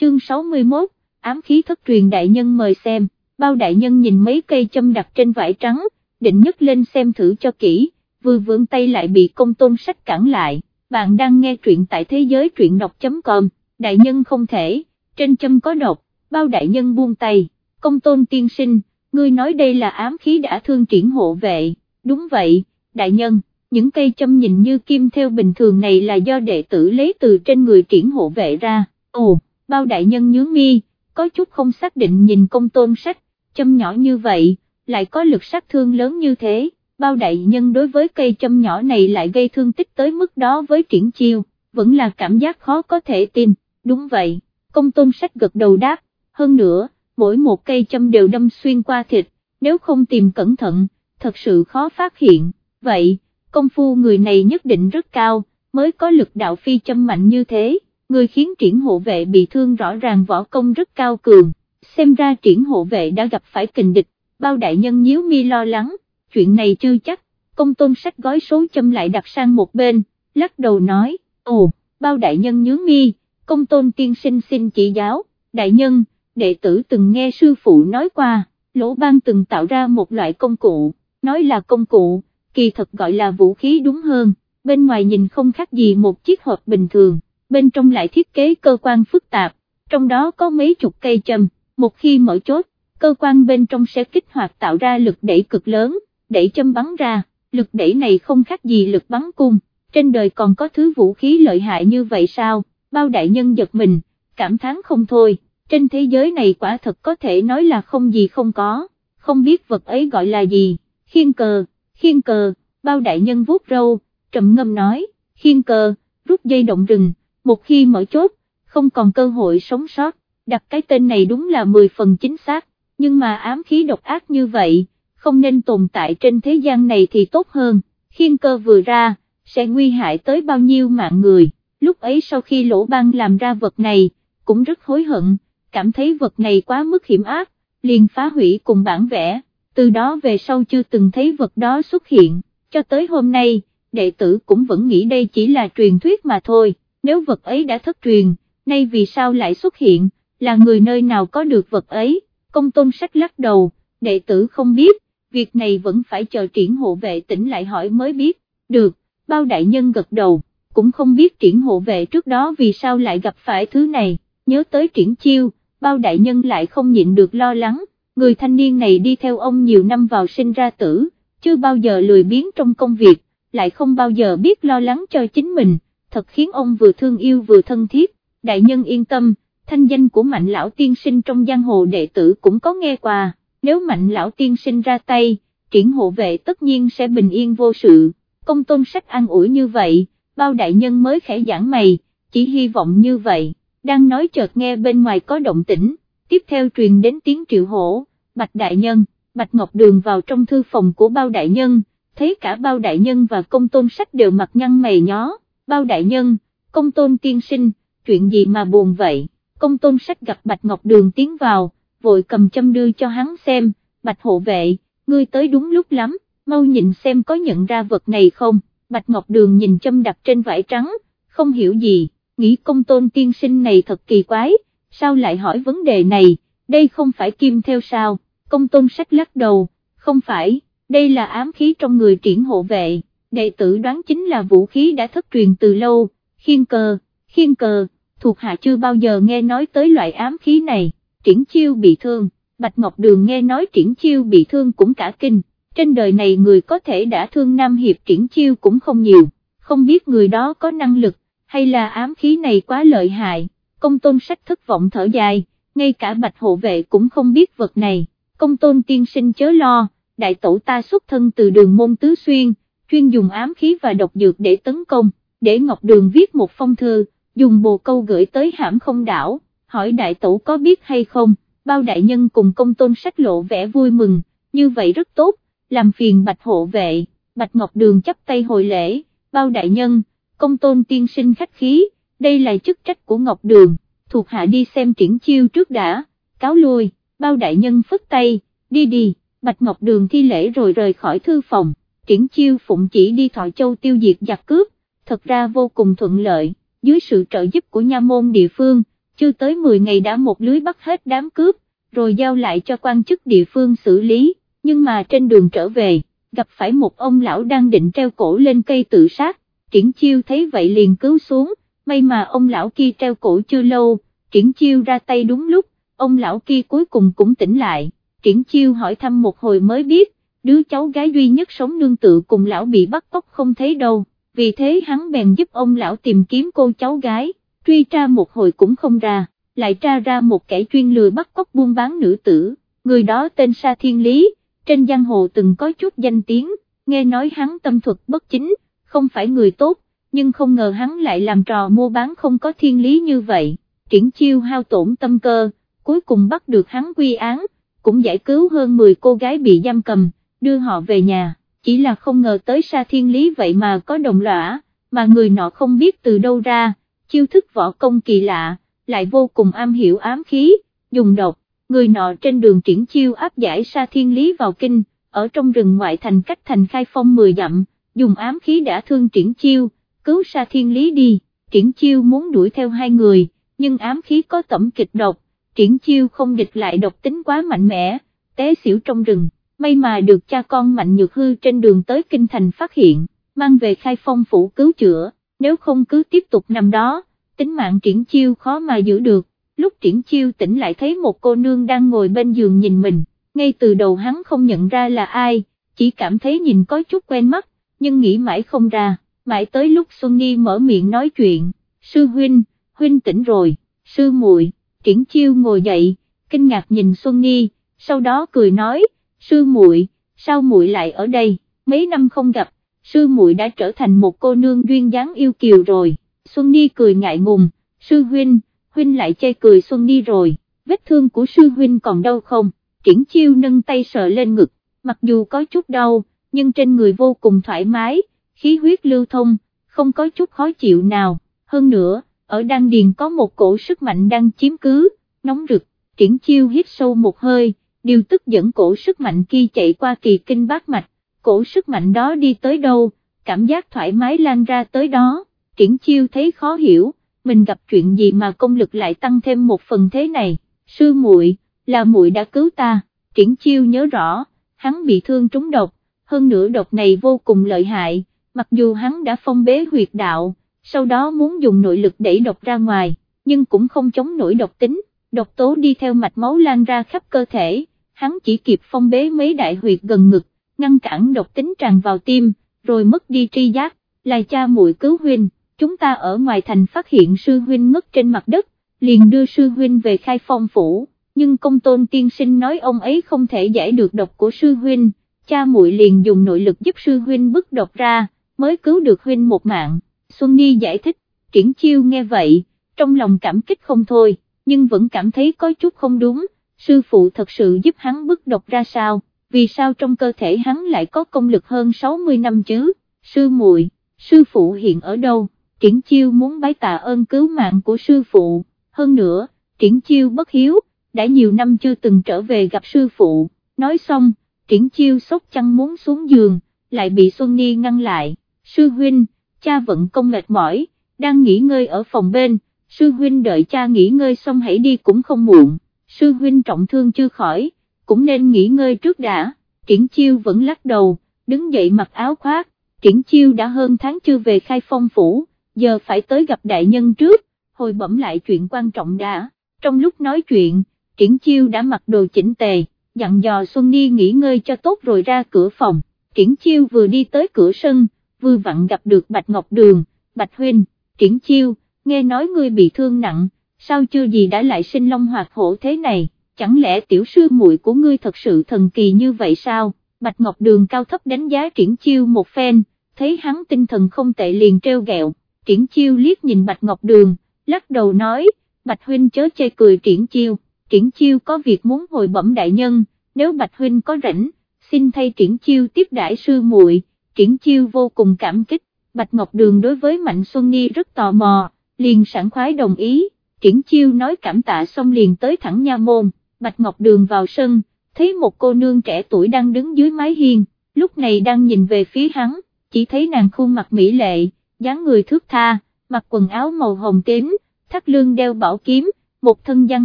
chương 61, ám khí thất truyền đại nhân mời xem, bao đại nhân nhìn mấy cây châm đặt trên vải trắng, định nhấc lên xem thử cho kỹ, vừa vươn tay lại bị công tôn sách cản lại, bạn đang nghe truyện tại thế giới truyện đọc.com, đại nhân không thể, trên châm có độc, bao đại nhân buông tay, công tôn tiên sinh, ngươi nói đây là ám khí đã thương triển hộ vệ, đúng vậy, đại nhân, những cây châm nhìn như kim theo bình thường này là do đệ tử lấy từ trên người triển hộ vệ ra, ồ, bao đại nhân nhướng mi, có chút không xác định nhìn công tôn sách, châm nhỏ như vậy, lại có lực sát thương lớn như thế, bao đại nhân đối với cây châm nhỏ này lại gây thương tích tới mức đó với triển chiêu, vẫn là cảm giác khó có thể tin, đúng vậy, công tôn sách gật đầu đáp, hơn nữa, mỗi một cây châm đều đâm xuyên qua thịt, nếu không tìm cẩn thận, thật sự khó phát hiện, vậy, công phu người này nhất định rất cao, mới có lực đạo phi châm mạnh như thế, người khiến triển hộ vệ bị thương rõ ràng võ công rất cao cường, xem ra triển hộ vệ đã gặp phải kình địch, bao đại nhân nhíu mi lo lắng, chuyện này chưa chắc, công tôn sách gói số châm lại đặt sang một bên, lắc đầu nói, ồ, bao đại nhân nhớ mi, công tôn tiên sinh xin chỉ giáo, đại nhân, đệ tử từng nghe sư phụ nói qua, lỗ ban từng tạo ra một loại công cụ, nói là công cụ, kỳ thật gọi là vũ khí đúng hơn, bên ngoài nhìn không khác gì một chiếc hộp bình thường, bên trong lại thiết kế cơ quan phức tạp, trong đó có mấy chục cây châm, một khi mở chốt, cơ quan bên trong sẽ kích hoạt tạo ra lực đẩy cực lớn, đẩy châm bắn ra, lực đẩy này không khác gì lực bắn cung, trên đời còn có thứ vũ khí lợi hại như vậy sao, bao đại nhân giật mình, cảm thán không thôi, trên thế giới này quả thật có thể nói là không gì không có, không biết vật ấy gọi là gì, khiên cờ, khiên cờ, bao đại nhân vuốt râu, trầm ngâm nói, khiên cờ, rút dây động rừng, một khi mở chốt, không còn cơ hội sống sót, đặt cái tên này đúng là 10 phần chính xác, nhưng mà ám khí độc ác như vậy, không nên tồn tại trên thế gian này thì tốt hơn, khiên cơ vừa ra, sẽ nguy hại tới bao nhiêu mạng người, lúc ấy sau khi lỗ ban làm ra vật này, cũng rất hối hận, cảm thấy vật này quá mức hiểm ác, liền phá hủy cùng bản vẽ, từ đó về sau chưa từng thấy vật đó xuất hiện, cho tới hôm nay, đệ tử cũng vẫn nghĩ đây chỉ là truyền thuyết mà thôi, nếu vật ấy đã thất truyền, nay vì sao lại xuất hiện, là người nơi nào có được vật ấy, công tôn sách lắc đầu, đệ tử không biết, việc này vẫn phải chờ triển hộ vệ tỉnh lại hỏi mới biết, được, bao đại nhân gật đầu, cũng không biết triển hộ vệ trước đó vì sao lại gặp phải thứ này, nhớ tới triển chiêu, bao đại nhân lại không nhịn được lo lắng, người thanh niên này đi theo ông nhiều năm vào sinh ra tử, chưa bao giờ lười biếng trong công việc, lại không bao giờ biết lo lắng cho chính mình, thật khiến ông vừa thương yêu vừa thân thiết, đại nhân yên tâm, thanh danh của mạnh lão tiên sinh trong giang hồ đệ tử cũng có nghe qua, nếu mạnh lão tiên sinh ra tay, triển hộ vệ tất nhiên sẽ bình yên vô sự, công tôn sách an ủi như vậy, bao đại nhân mới khẽ giảng mày, chỉ hy vọng như vậy, đang nói chợt nghe bên ngoài có động tĩnh, tiếp theo truyền đến tiếng triệu hổ, bạch đại nhân, bạch ngọc đường vào trong thư phòng của bao đại nhân, thấy cả bao đại nhân và công tôn sách đều mặt nhăn mày nhó, bao đại nhân, công tôn tiên sinh, chuyện gì mà buồn vậy, công tôn sách gặp bạch ngọc đường tiến vào, vội cầm châm đưa cho hắn xem, bạch hộ vệ, ngươi tới đúng lúc lắm, mau nhìn xem có nhận ra vật này không, bạch ngọc đường nhìn châm đặt trên vải trắng, không hiểu gì, nghĩ công tôn tiên sinh này thật kỳ quái, sao lại hỏi vấn đề này, đây không phải kim theo sao, công tôn sách lắc đầu, không phải, đây là ám khí trong người triển hộ vệ, đệ tử đoán chính là vũ khí đã thất truyền từ lâu, khiên cờ, khiên cờ, thuộc hạ chưa bao giờ nghe nói tới loại ám khí này, triển chiêu bị thương, Bạch Ngọc Đường nghe nói triển chiêu bị thương cũng cả kinh, trên đời này người có thể đã thương Nam Hiệp triển chiêu cũng không nhiều, không biết người đó có năng lực, hay là ám khí này quá lợi hại, công tôn sách thất vọng thở dài, ngay cả Bạch Hộ Vệ cũng không biết vật này, công tôn tiên sinh chớ lo, đại tổ ta xuất thân từ đường môn tứ xuyên, chuyên dùng ám khí và độc dược để tấn công, để Ngọc Đường viết một phong thư, dùng bồ câu gửi tới hãm không đảo, hỏi đại tổ có biết hay không, bao đại nhân cùng công tôn sách lộ vẻ vui mừng, như vậy rất tốt, làm phiền bạch hộ vệ, bạch ngọc đường chấp tay hồi lễ, bao đại nhân, công tôn tiên sinh khách khí, đây là chức trách của ngọc đường, thuộc hạ đi xem triển chiêu trước đã, cáo lui, bao đại nhân phất tay, đi đi, bạch ngọc đường thi lễ rồi rời khỏi thư phòng, triển chiêu phụng chỉ đi thọ châu tiêu diệt giặc cướp, thật ra vô cùng thuận lợi, dưới sự trợ giúp của nha môn địa phương, chưa tới 10 ngày đã một lưới bắt hết đám cướp, rồi giao lại cho quan chức địa phương xử lý, nhưng mà trên đường trở về, gặp phải một ông lão đang định treo cổ lên cây tự sát, triển chiêu thấy vậy liền cứu xuống, may mà ông lão kia treo cổ chưa lâu, triển chiêu ra tay đúng lúc, ông lão kia cuối cùng cũng tỉnh lại, triển chiêu hỏi thăm một hồi mới biết, đứa cháu gái duy nhất sống nương tự cùng lão bị bắt cóc không thấy đâu, vì thế hắn bèn giúp ông lão tìm kiếm cô cháu gái, truy tra một hồi cũng không ra, lại tra ra một kẻ chuyên lừa bắt cóc buôn bán nữ tử, người đó tên Sa Thiên Lý, trên giang hồ từng có chút danh tiếng, nghe nói hắn tâm thuật bất chính, không phải người tốt, nhưng không ngờ hắn lại làm trò mua bán không có thiên lý như vậy, triển chiêu hao tổn tâm cơ, cuối cùng bắt được hắn quy án, cũng giải cứu hơn 10 cô gái bị giam cầm, đưa họ về nhà, chỉ là không ngờ tới sa thiên lý vậy mà có đồng lõa, mà người nọ không biết từ đâu ra, chiêu thức võ công kỳ lạ, lại vô cùng am hiểu ám khí, dùng độc, người nọ trên đường triển chiêu áp giải sa thiên lý vào kinh, ở trong rừng ngoại thành cách thành khai phong 10 dặm, dùng ám khí đã thương triển chiêu, cứu sa thiên lý đi, triển chiêu muốn đuổi theo hai người, nhưng ám khí có tẩm kịch độc, triển chiêu không địch lại độc tính quá mạnh mẽ, té xỉu trong rừng, may mà được cha con mạnh nhược hư trên đường tới kinh thành phát hiện, mang về khai phong phủ cứu chữa, nếu không cứ tiếp tục nằm đó, tính mạng triển chiêu khó mà giữ được, lúc triển chiêu tỉnh lại thấy một cô nương đang ngồi bên giường nhìn mình, ngay từ đầu hắn không nhận ra là ai, chỉ cảm thấy nhìn có chút quen mắt, nhưng nghĩ mãi không ra, mãi tới lúc Xuân Nhi mở miệng nói chuyện, sư huynh, huynh tỉnh rồi, sư muội, triển chiêu ngồi dậy, kinh ngạc nhìn Xuân Nhi, sau đó cười nói, sư muội, sao muội lại ở đây, mấy năm không gặp, sư muội đã trở thành một cô nương duyên dáng yêu kiều rồi, Xuân Ni cười ngại ngùng, sư huynh, huynh lại chê cười Xuân Ni rồi, vết thương của sư huynh còn đau không, triển chiêu nâng tay sờ lên ngực, mặc dù có chút đau, nhưng trên người vô cùng thoải mái, khí huyết lưu thông, không có chút khó chịu nào, hơn nữa, ở đan điền có một cổ sức mạnh đang chiếm cứ, nóng rực, triển chiêu hít sâu một hơi, điều tức dẫn cổ sức mạnh kia chạy qua kỳ kinh bát mạch, cổ sức mạnh đó đi tới đâu, cảm giác thoải mái lan ra tới đó, triển chiêu thấy khó hiểu, mình gặp chuyện gì mà công lực lại tăng thêm một phần thế này, sư muội là muội đã cứu ta, triển chiêu nhớ rõ, hắn bị thương trúng độc, hơn nữa độc này vô cùng lợi hại, mặc dù hắn đã phong bế huyệt đạo, sau đó muốn dùng nội lực đẩy độc ra ngoài, nhưng cũng không chống nổi độc tính, độc tố đi theo mạch máu lan ra khắp cơ thể, hắn chỉ kịp phong bế mấy đại huyệt gần ngực, ngăn cản độc tính tràn vào tim, rồi mất đi tri giác, là cha muội cứu huynh, chúng ta ở ngoài thành phát hiện sư huynh ngất trên mặt đất, liền đưa sư huynh về khai phong phủ, nhưng công tôn tiên sinh nói ông ấy không thể giải được độc của sư huynh, cha muội liền dùng nội lực giúp sư huynh bức độc ra, mới cứu được huynh một mạng, Xuân Ni giải thích, triển chiêu nghe vậy, trong lòng cảm kích không thôi, nhưng vẫn cảm thấy có chút không đúng, sư phụ thật sự giúp hắn bức độc ra sao, vì sao trong cơ thể hắn lại có công lực hơn 60 năm chứ, sư muội, sư phụ hiện ở đâu, triển chiêu muốn bái tạ ơn cứu mạng của sư phụ, hơn nữa, triển chiêu bất hiếu, đã nhiều năm chưa từng trở về gặp sư phụ, nói xong, triển chiêu sốt chăn muốn xuống giường, lại bị Xuân Ni ngăn lại, sư huynh, cha vận công mệt mỏi, đang nghỉ ngơi ở phòng bên, sư huynh đợi cha nghỉ ngơi xong hãy đi cũng không muộn, sư huynh trọng thương chưa khỏi, cũng nên nghỉ ngơi trước đã, triển chiêu vẫn lắc đầu, đứng dậy mặc áo khoác, triển chiêu đã hơn tháng chưa về khai phong phủ, giờ phải tới gặp đại nhân trước, hồi bẩm lại chuyện quan trọng đã, trong lúc nói chuyện, triển chiêu đã mặc đồ chỉnh tề, dặn dò Xuân Ni nghỉ ngơi cho tốt rồi ra cửa phòng, triển chiêu vừa đi tới cửa sân, vừa vặn gặp được Bạch Ngọc Đường, Bạch Huynh, triển chiêu, nghe nói ngươi bị thương nặng, sao chưa gì đã lại sinh long hoạt hổ thế này, chẳng lẽ tiểu sư muội của ngươi thật sự thần kỳ như vậy sao, Bạch Ngọc Đường cao thấp đánh giá triển chiêu một phen, thấy hắn tinh thần không tệ liền treo gẹo, triển chiêu liếc nhìn Bạch Ngọc Đường, lắc đầu nói, Bạch Huynh chớ chê cười triển chiêu, triển chiêu có việc muốn hồi bẩm đại nhân, nếu Bạch Huynh có rảnh, xin thay triển chiêu tiếp đại sư muội. triển chiêu vô cùng cảm kích, Bạch Ngọc Đường đối với Mạnh Xuân ni rất tò mò, liền sẵn khoái đồng ý, triển chiêu nói cảm tạ xong liền tới thẳng nha môn, Bạch Ngọc Đường vào sân, thấy một cô nương trẻ tuổi đang đứng dưới mái hiên, lúc này đang nhìn về phía hắn, chỉ thấy nàng khuôn mặt mỹ lệ, dáng người thước tha, mặc quần áo màu hồng tím, thắt lưng đeo bảo kiếm, một thân giang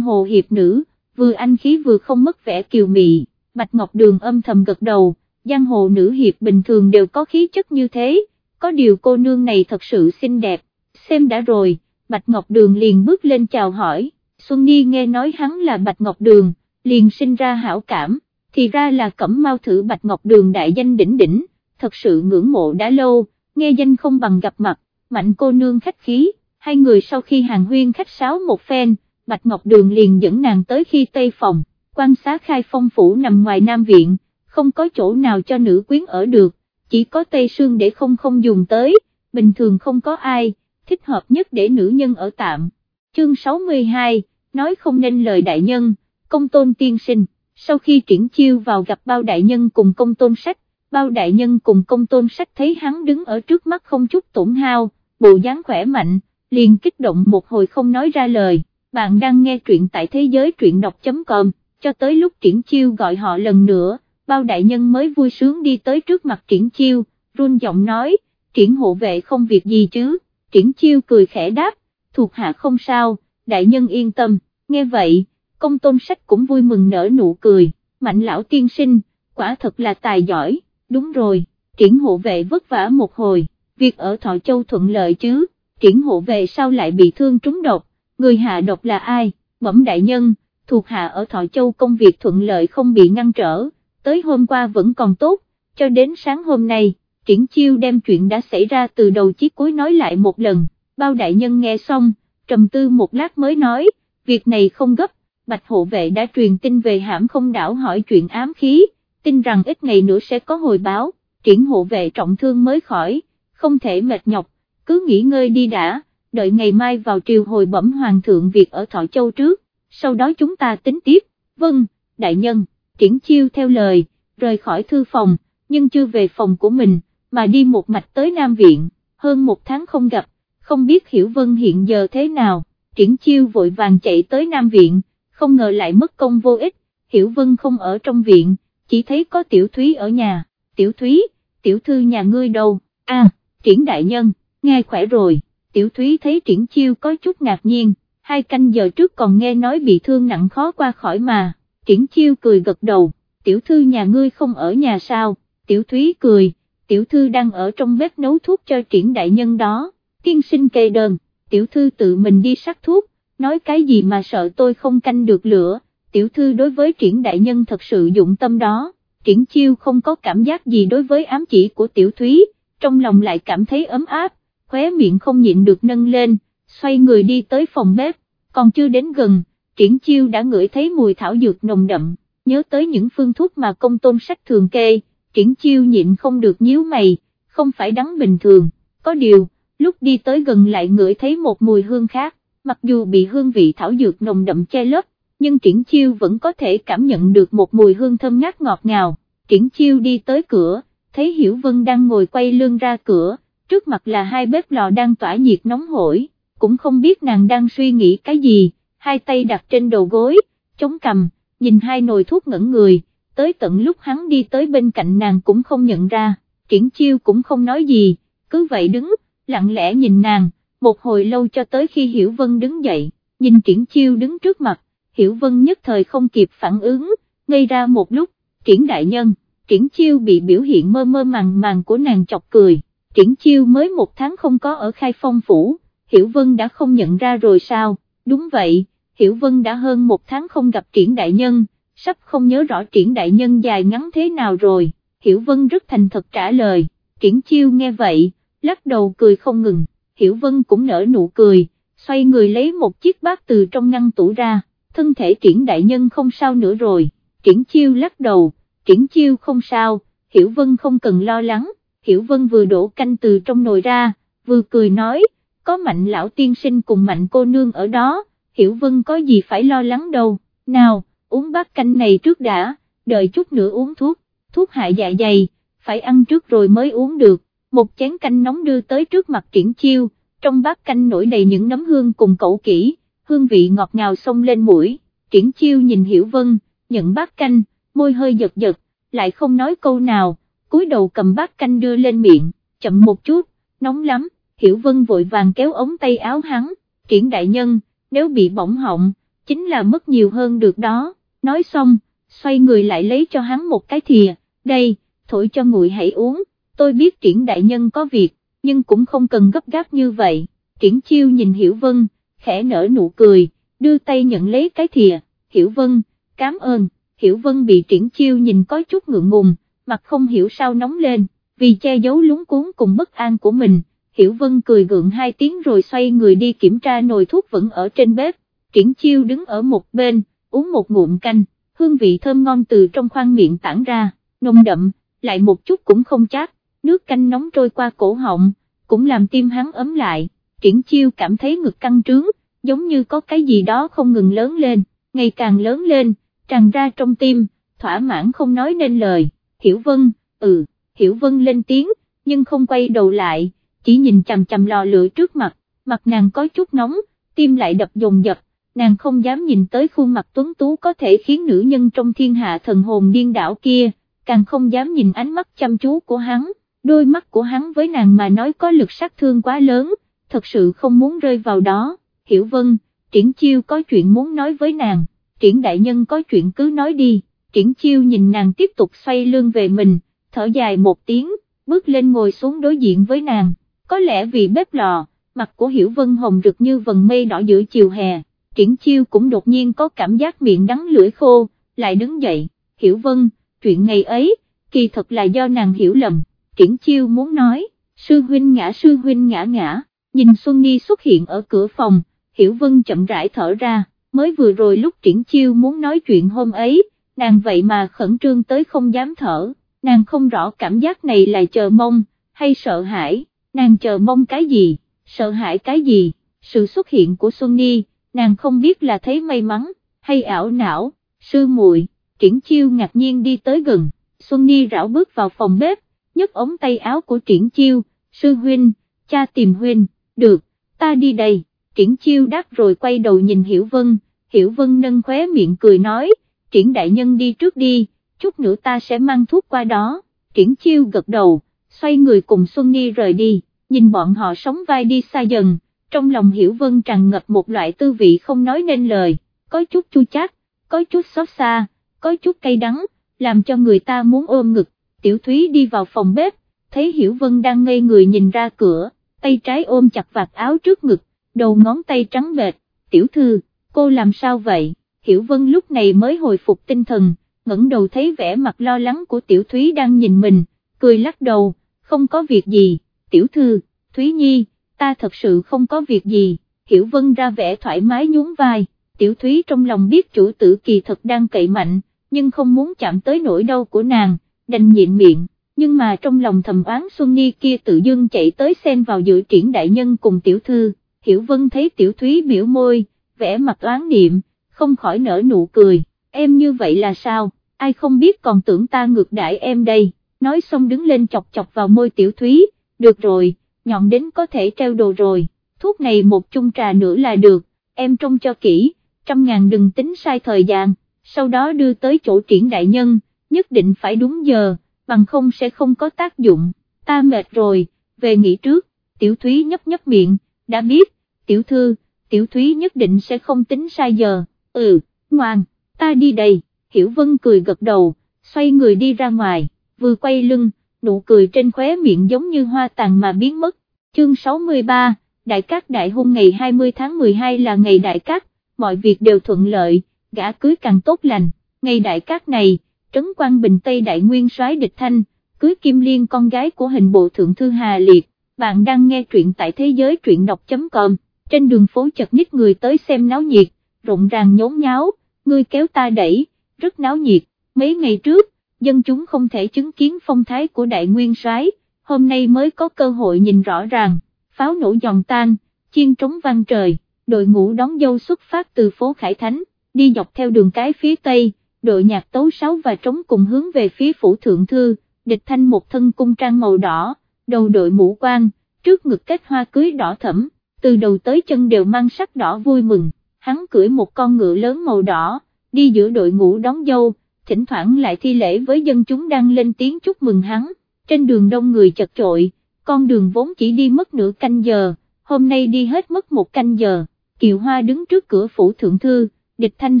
hồ hiệp nữ, vừa anh khí vừa không mất vẻ kiều mị, Bạch Ngọc Đường âm thầm gật đầu, giang hồ nữ hiệp bình thường đều có khí chất như thế, có điều cô nương này thật sự xinh đẹp, xem đã rồi, Bạch Ngọc Đường liền bước lên chào hỏi, Xuân Ni nghe nói hắn là Bạch Ngọc Đường, liền sinh ra hảo cảm, thì ra là cẩm mau thử Bạch Ngọc Đường đại danh đỉnh đỉnh, thật sự ngưỡng mộ đã lâu, nghe danh không bằng gặp mặt, mạnh cô nương khách khí, hai người sau khi hàng huyên khách sáo một phen, Bạch Ngọc Đường liền dẫn nàng tới khi tây phòng, quan xá khai phong phủ nằm ngoài Nam Viện, không có chỗ nào cho nữ quyến ở được, chỉ có tây sương để không không dùng tới, bình thường không có ai, thích hợp nhất để nữ nhân ở tạm. Chương 62, nói không nên lời đại nhân, công tôn tiên sinh, sau khi triển chiêu vào gặp bao đại nhân cùng công tôn sách, bao đại nhân cùng công tôn sách thấy hắn đứng ở trước mắt không chút tổn hao, bộ dáng khỏe mạnh, liền kích động một hồi không nói ra lời, bạn đang nghe truyện tại thế giới truyện đọc.com, cho tới lúc triển chiêu gọi họ lần nữa, bao đại nhân mới vui sướng đi tới trước mặt triển chiêu, run giọng nói, triển hộ vệ không việc gì chứ, triển chiêu cười khẽ đáp, thuộc hạ không sao, đại nhân yên tâm, nghe vậy, công tôn sách cũng vui mừng nở nụ cười, mạnh lão tiên sinh, quả thật là tài giỏi, đúng rồi, triển hộ vệ vất vả một hồi, việc ở Thọ Châu thuận lợi chứ, triển hộ vệ sao lại bị thương trúng độc, người hạ độc là ai, bẩm đại nhân, thuộc hạ ở Thọ Châu công việc thuận lợi không bị ngăn trở, tới hôm qua vẫn còn tốt, cho đến sáng hôm nay, triển chiêu đem chuyện đã xảy ra từ đầu chí cuối nói lại một lần, bao đại nhân nghe xong, trầm tư một lát mới nói, việc này không gấp, bạch hộ vệ đã truyền tin về hãm không đảo hỏi chuyện ám khí, tin rằng ít ngày nữa sẽ có hồi báo, triển hộ vệ trọng thương mới khỏi, không thể mệt nhọc, cứ nghỉ ngơi đi đã, đợi ngày mai vào triều hồi bẩm hoàng thượng việc ở Thọ Châu trước, sau đó chúng ta tính tiếp, vâng, đại nhân, triển chiêu theo lời, rời khỏi thư phòng, nhưng chưa về phòng của mình, mà đi một mạch tới Nam Viện, hơn một tháng không gặp, không biết Hiểu Vân hiện giờ thế nào, triển chiêu vội vàng chạy tới Nam Viện, không ngờ lại mất công vô ích, Hiểu Vân không ở trong viện, chỉ thấy có Tiểu Thúy ở nhà, Tiểu Thúy, Tiểu Thư nhà ngươi đâu, a à, triển đại nhân, nghe khỏe rồi, Tiểu Thúy thấy triển chiêu có chút ngạc nhiên, hai canh giờ trước còn nghe nói bị thương nặng khó qua khỏi mà, triển chiêu cười gật đầu, Tiểu Thư nhà ngươi không ở nhà sao, Tiểu Thúy cười, Tiểu Thư đang ở trong bếp nấu thuốc cho triển đại nhân đó, tiên sinh kê đơn, Tiểu Thư tự mình đi sắc thuốc, nói cái gì mà sợ tôi không canh được lửa, tiểu thư đối với triển đại nhân thật sự dụng tâm đó, triển chiêu không có cảm giác gì đối với ám chỉ của tiểu thúy, trong lòng lại cảm thấy ấm áp, khóe miệng không nhịn được nâng lên, xoay người đi tới phòng bếp, còn chưa đến gần, triển chiêu đã ngửi thấy mùi thảo dược nồng đậm, nhớ tới những phương thuốc mà công tôn sách thường kê, triển chiêu nhịn không được nhíu mày, không phải đắng bình thường, có điều, lúc đi tới gần lại ngửi thấy một mùi hương khác, mặc dù bị hương vị thảo dược nồng đậm che lấp, nhưng triển chiêu vẫn có thể cảm nhận được một mùi hương thơm ngát ngọt ngào, triển chiêu đi tới cửa, thấy Hiểu Vân đang ngồi quay lưng ra cửa, trước mặt là hai bếp lò đang tỏa nhiệt nóng hổi, cũng không biết nàng đang suy nghĩ cái gì, hai tay đặt trên đầu gối, chống cầm, nhìn hai nồi thuốc ngẩn người, tới tận lúc hắn đi tới bên cạnh nàng cũng không nhận ra, triển chiêu cũng không nói gì, cứ vậy đứng, lặng lẽ nhìn nàng, một hồi lâu cho tới khi Hiểu Vân đứng dậy, nhìn triển chiêu đứng trước mặt, Hiểu Vân nhất thời không kịp phản ứng, ngây ra một lúc, triển đại nhân, triển chiêu bị biểu hiện mơ mơ màng màng của nàng chọc cười, triển chiêu mới một tháng không có ở khai phong phủ, Hiểu Vân đã không nhận ra rồi sao, đúng vậy, Hiểu Vân đã hơn một tháng không gặp triển đại nhân, sắp không nhớ rõ triển đại nhân dài ngắn thế nào rồi, Hiểu Vân rất thành thật trả lời, triển chiêu nghe vậy, lắc đầu cười không ngừng. Hiểu Vân cũng nở nụ cười, xoay người lấy một chiếc bát từ trong ngăn tủ ra, thân thể triển đại nhân không sao nữa rồi, triển chiêu lắc đầu, triển chiêu không sao, Hiểu Vân không cần lo lắng, Hiểu Vân vừa đổ canh từ trong nồi ra, vừa cười nói, có mạnh lão tiên sinh cùng mạnh cô nương ở đó, Hiểu Vân có gì phải lo lắng đâu, nào, uống bát canh này trước đã, đợi chút nữa uống thuốc, thuốc hại dạ dày, phải ăn trước rồi mới uống được, một chén canh nóng đưa tới trước mặt triển chiêu, trong bát canh nổi đầy những nấm hương cùng cẩu kỹ, hương vị ngọt ngào xông lên mũi, triển chiêu nhìn Hiểu Vân, nhận bát canh, môi hơi giật giật, lại không nói câu nào, cúi đầu cầm bát canh đưa lên miệng, chậm một chút, nóng lắm, Hiểu Vân vội vàng kéo ống tay áo hắn, triển đại nhân, nếu bị bỏng họng, chính là mất nhiều hơn được đó, nói xong, xoay người lại lấy cho hắn một cái thìa, đây, thổi cho nguội hãy uống, tôi biết triển đại nhân có việc, nhưng cũng không cần gấp gáp như vậy, triển chiêu nhìn Hiểu Vân, khẽ nở nụ cười, đưa tay nhận lấy cái thìa, Hiểu Vân, cảm ơn, Hiểu Vân bị triển chiêu nhìn có chút ngượng ngùng, mặt không hiểu sao nóng lên, vì che giấu lúng cuốn cùng bất an của mình, Hiểu Vân cười gượng hai tiếng rồi xoay người đi kiểm tra nồi thuốc vẫn ở trên bếp, triển chiêu đứng ở một bên, uống một ngụm canh, hương vị thơm ngon từ trong khoang miệng tản ra, nồng đậm, lại một chút cũng không chát, nước canh nóng trôi qua cổ họng, cũng làm tim hắn ấm lại, triển chiêu cảm thấy ngực căng trướng, giống như có cái gì đó không ngừng lớn lên, ngày càng lớn lên, tràn ra trong tim, thỏa mãn không nói nên lời, Hiểu Vân, ừ, Hiểu Vân lên tiếng, nhưng không quay đầu lại, chỉ nhìn chằm chằm lò lửa trước mặt, mặt nàng có chút nóng, tim lại đập dồn dập, nàng không dám nhìn tới khuôn mặt tuấn tú có thể khiến nữ nhân trong thiên hạ thần hồn điên đảo kia, càng không dám nhìn ánh mắt chăm chú của hắn, đôi mắt của hắn với nàng mà nói có lực sát thương quá lớn, thật sự không muốn rơi vào đó, hiểu vân, triển chiêu có chuyện muốn nói với nàng, triển đại nhân có chuyện cứ nói đi, triển chiêu nhìn nàng tiếp tục xoay lưng về mình, thở dài một tiếng, bước lên ngồi xuống đối diện với nàng, có lẽ vì bếp lò, mặt của hiểu vân hồng rực như vần mây đỏ giữa chiều hè, triển chiêu cũng đột nhiên có cảm giác miệng đắng lưỡi khô, lại đứng dậy, hiểu vân, chuyện ngày ấy, kỳ thật là do nàng hiểu lầm, triển chiêu muốn nói, sư huynh ngã sư huynh ngã ngã, nhìn Xuân Ni xuất hiện ở cửa phòng, hiểu vân chậm rãi thở ra, mới vừa rồi lúc triển chiêu muốn nói chuyện hôm ấy, nàng vậy mà khẩn trương tới không dám thở, nàng không rõ cảm giác này là chờ mong, hay sợ hãi, nàng chờ mong cái gì, sợ hãi cái gì, sự xuất hiện của Xuân Ni nàng không biết là thấy may mắn, hay ảo não, sư muội, triển chiêu ngạc nhiên đi tới gần, Xuân Ni rảo bước vào phòng bếp, nhấc ống tay áo của triển chiêu, sư huynh, cha tìm huynh, được, ta đi đây, triển chiêu đáp rồi quay đầu nhìn Hiểu Vân, Hiểu Vân nâng khóe miệng cười nói, triển đại nhân đi trước đi, chút nữa ta sẽ mang thuốc qua đó, triển chiêu gật đầu, xoay người cùng Xuân Ni rời đi, nhìn bọn họ sống vai đi xa dần trong lòng Hiểu Vân tràn ngập một loại tư vị không nói nên lời, có chút chua chát, có chút xót xa, có chút cay đắng, làm cho người ta muốn ôm ngực, Tiểu Thúy đi vào phòng bếp, thấy Hiểu Vân đang ngây người nhìn ra cửa, tay trái ôm chặt vạt áo trước ngực, đầu ngón tay trắng bệt, Tiểu Thư, cô làm sao vậy, Hiểu Vân lúc này mới hồi phục tinh thần, ngẩng đầu thấy vẻ mặt lo lắng của Tiểu Thúy đang nhìn mình, cười lắc đầu, không có việc gì, Tiểu Thư, Thúy Nhi, ta thật sự không có việc gì, Hiểu Vân ra vẻ thoải mái nhún vai, Tiểu Thúy trong lòng biết chủ tử kỳ thật đang cậy mạnh, nhưng không muốn chạm tới nỗi đau của nàng, đành nhịn miệng, nhưng mà trong lòng thầm oán Xuân Ni kia tự dưng chạy tới xen vào dự triển đại nhân cùng Tiểu Thư, Hiểu Vân thấy Tiểu Thúy biểu môi, vẻ mặt oán niệm, không khỏi nở nụ cười, em như vậy là sao, ai không biết còn tưởng ta ngược đãi em đây, nói xong đứng lên chọc chọc vào môi Tiểu Thúy, được rồi nhọn đến có thể treo đồ rồi, thuốc này một chung trà nữa là được, em trông cho kỹ, trăm ngàn đừng tính sai thời gian, sau đó đưa tới chỗ triển đại nhân, nhất định phải đúng giờ, bằng không sẽ không có tác dụng, ta mệt rồi, về nghỉ trước, tiểu thúy nhấp nhấp miệng, đã biết, tiểu thư, tiểu thúy nhất định sẽ không tính sai giờ, ừ, ngoan, ta đi đây, hiểu vân cười gật đầu, xoay người đi ra ngoài, vừa quay lưng, nụ cười trên khóe miệng giống như hoa tàn mà biến mất. Chương 63, Đại Cát Đại hôn ngày 20 tháng 12 là ngày Đại Cát, mọi việc đều thuận lợi, gã cưới càng tốt lành, ngày Đại Cát này, Trấn Quang Bình Tây Đại Nguyên soái địch thanh, cưới Kim Liên con gái của hình bộ thượng thư Hà Liệt, bạn đang nghe truyện tại thế giới truyện đọc.com, trên đường phố chật ních người tới xem náo nhiệt, rộn ràng nhốn nháo, người kéo ta đẩy, rất náo nhiệt, mấy ngày trước, dân chúng không thể chứng kiến phong thái của đại nguyên soái, hôm nay mới có cơ hội nhìn rõ ràng, pháo nổ giòn tan, chiên trống vang trời, đội ngũ đón dâu xuất phát từ phố Khải Thánh, đi dọc theo đường cái phía Tây, đội nhạc tấu sáu và trống cùng hướng về phía phủ thượng thư, địch thanh một thân cung trang màu đỏ, đầu đội mũ quan, trước ngực kết hoa cưới đỏ thẫm, từ đầu tới chân đều mang sắc đỏ vui mừng, hắn cưỡi một con ngựa lớn màu đỏ, đi giữa đội ngũ đón dâu, thỉnh thoảng lại thi lễ với dân chúng đang lên tiếng chúc mừng hắn, trên đường đông người chật chội, con đường vốn chỉ đi mất nửa canh giờ, hôm nay đi hết mất một canh giờ, Kiều Hoa đứng trước cửa phủ thượng thư, địch thanh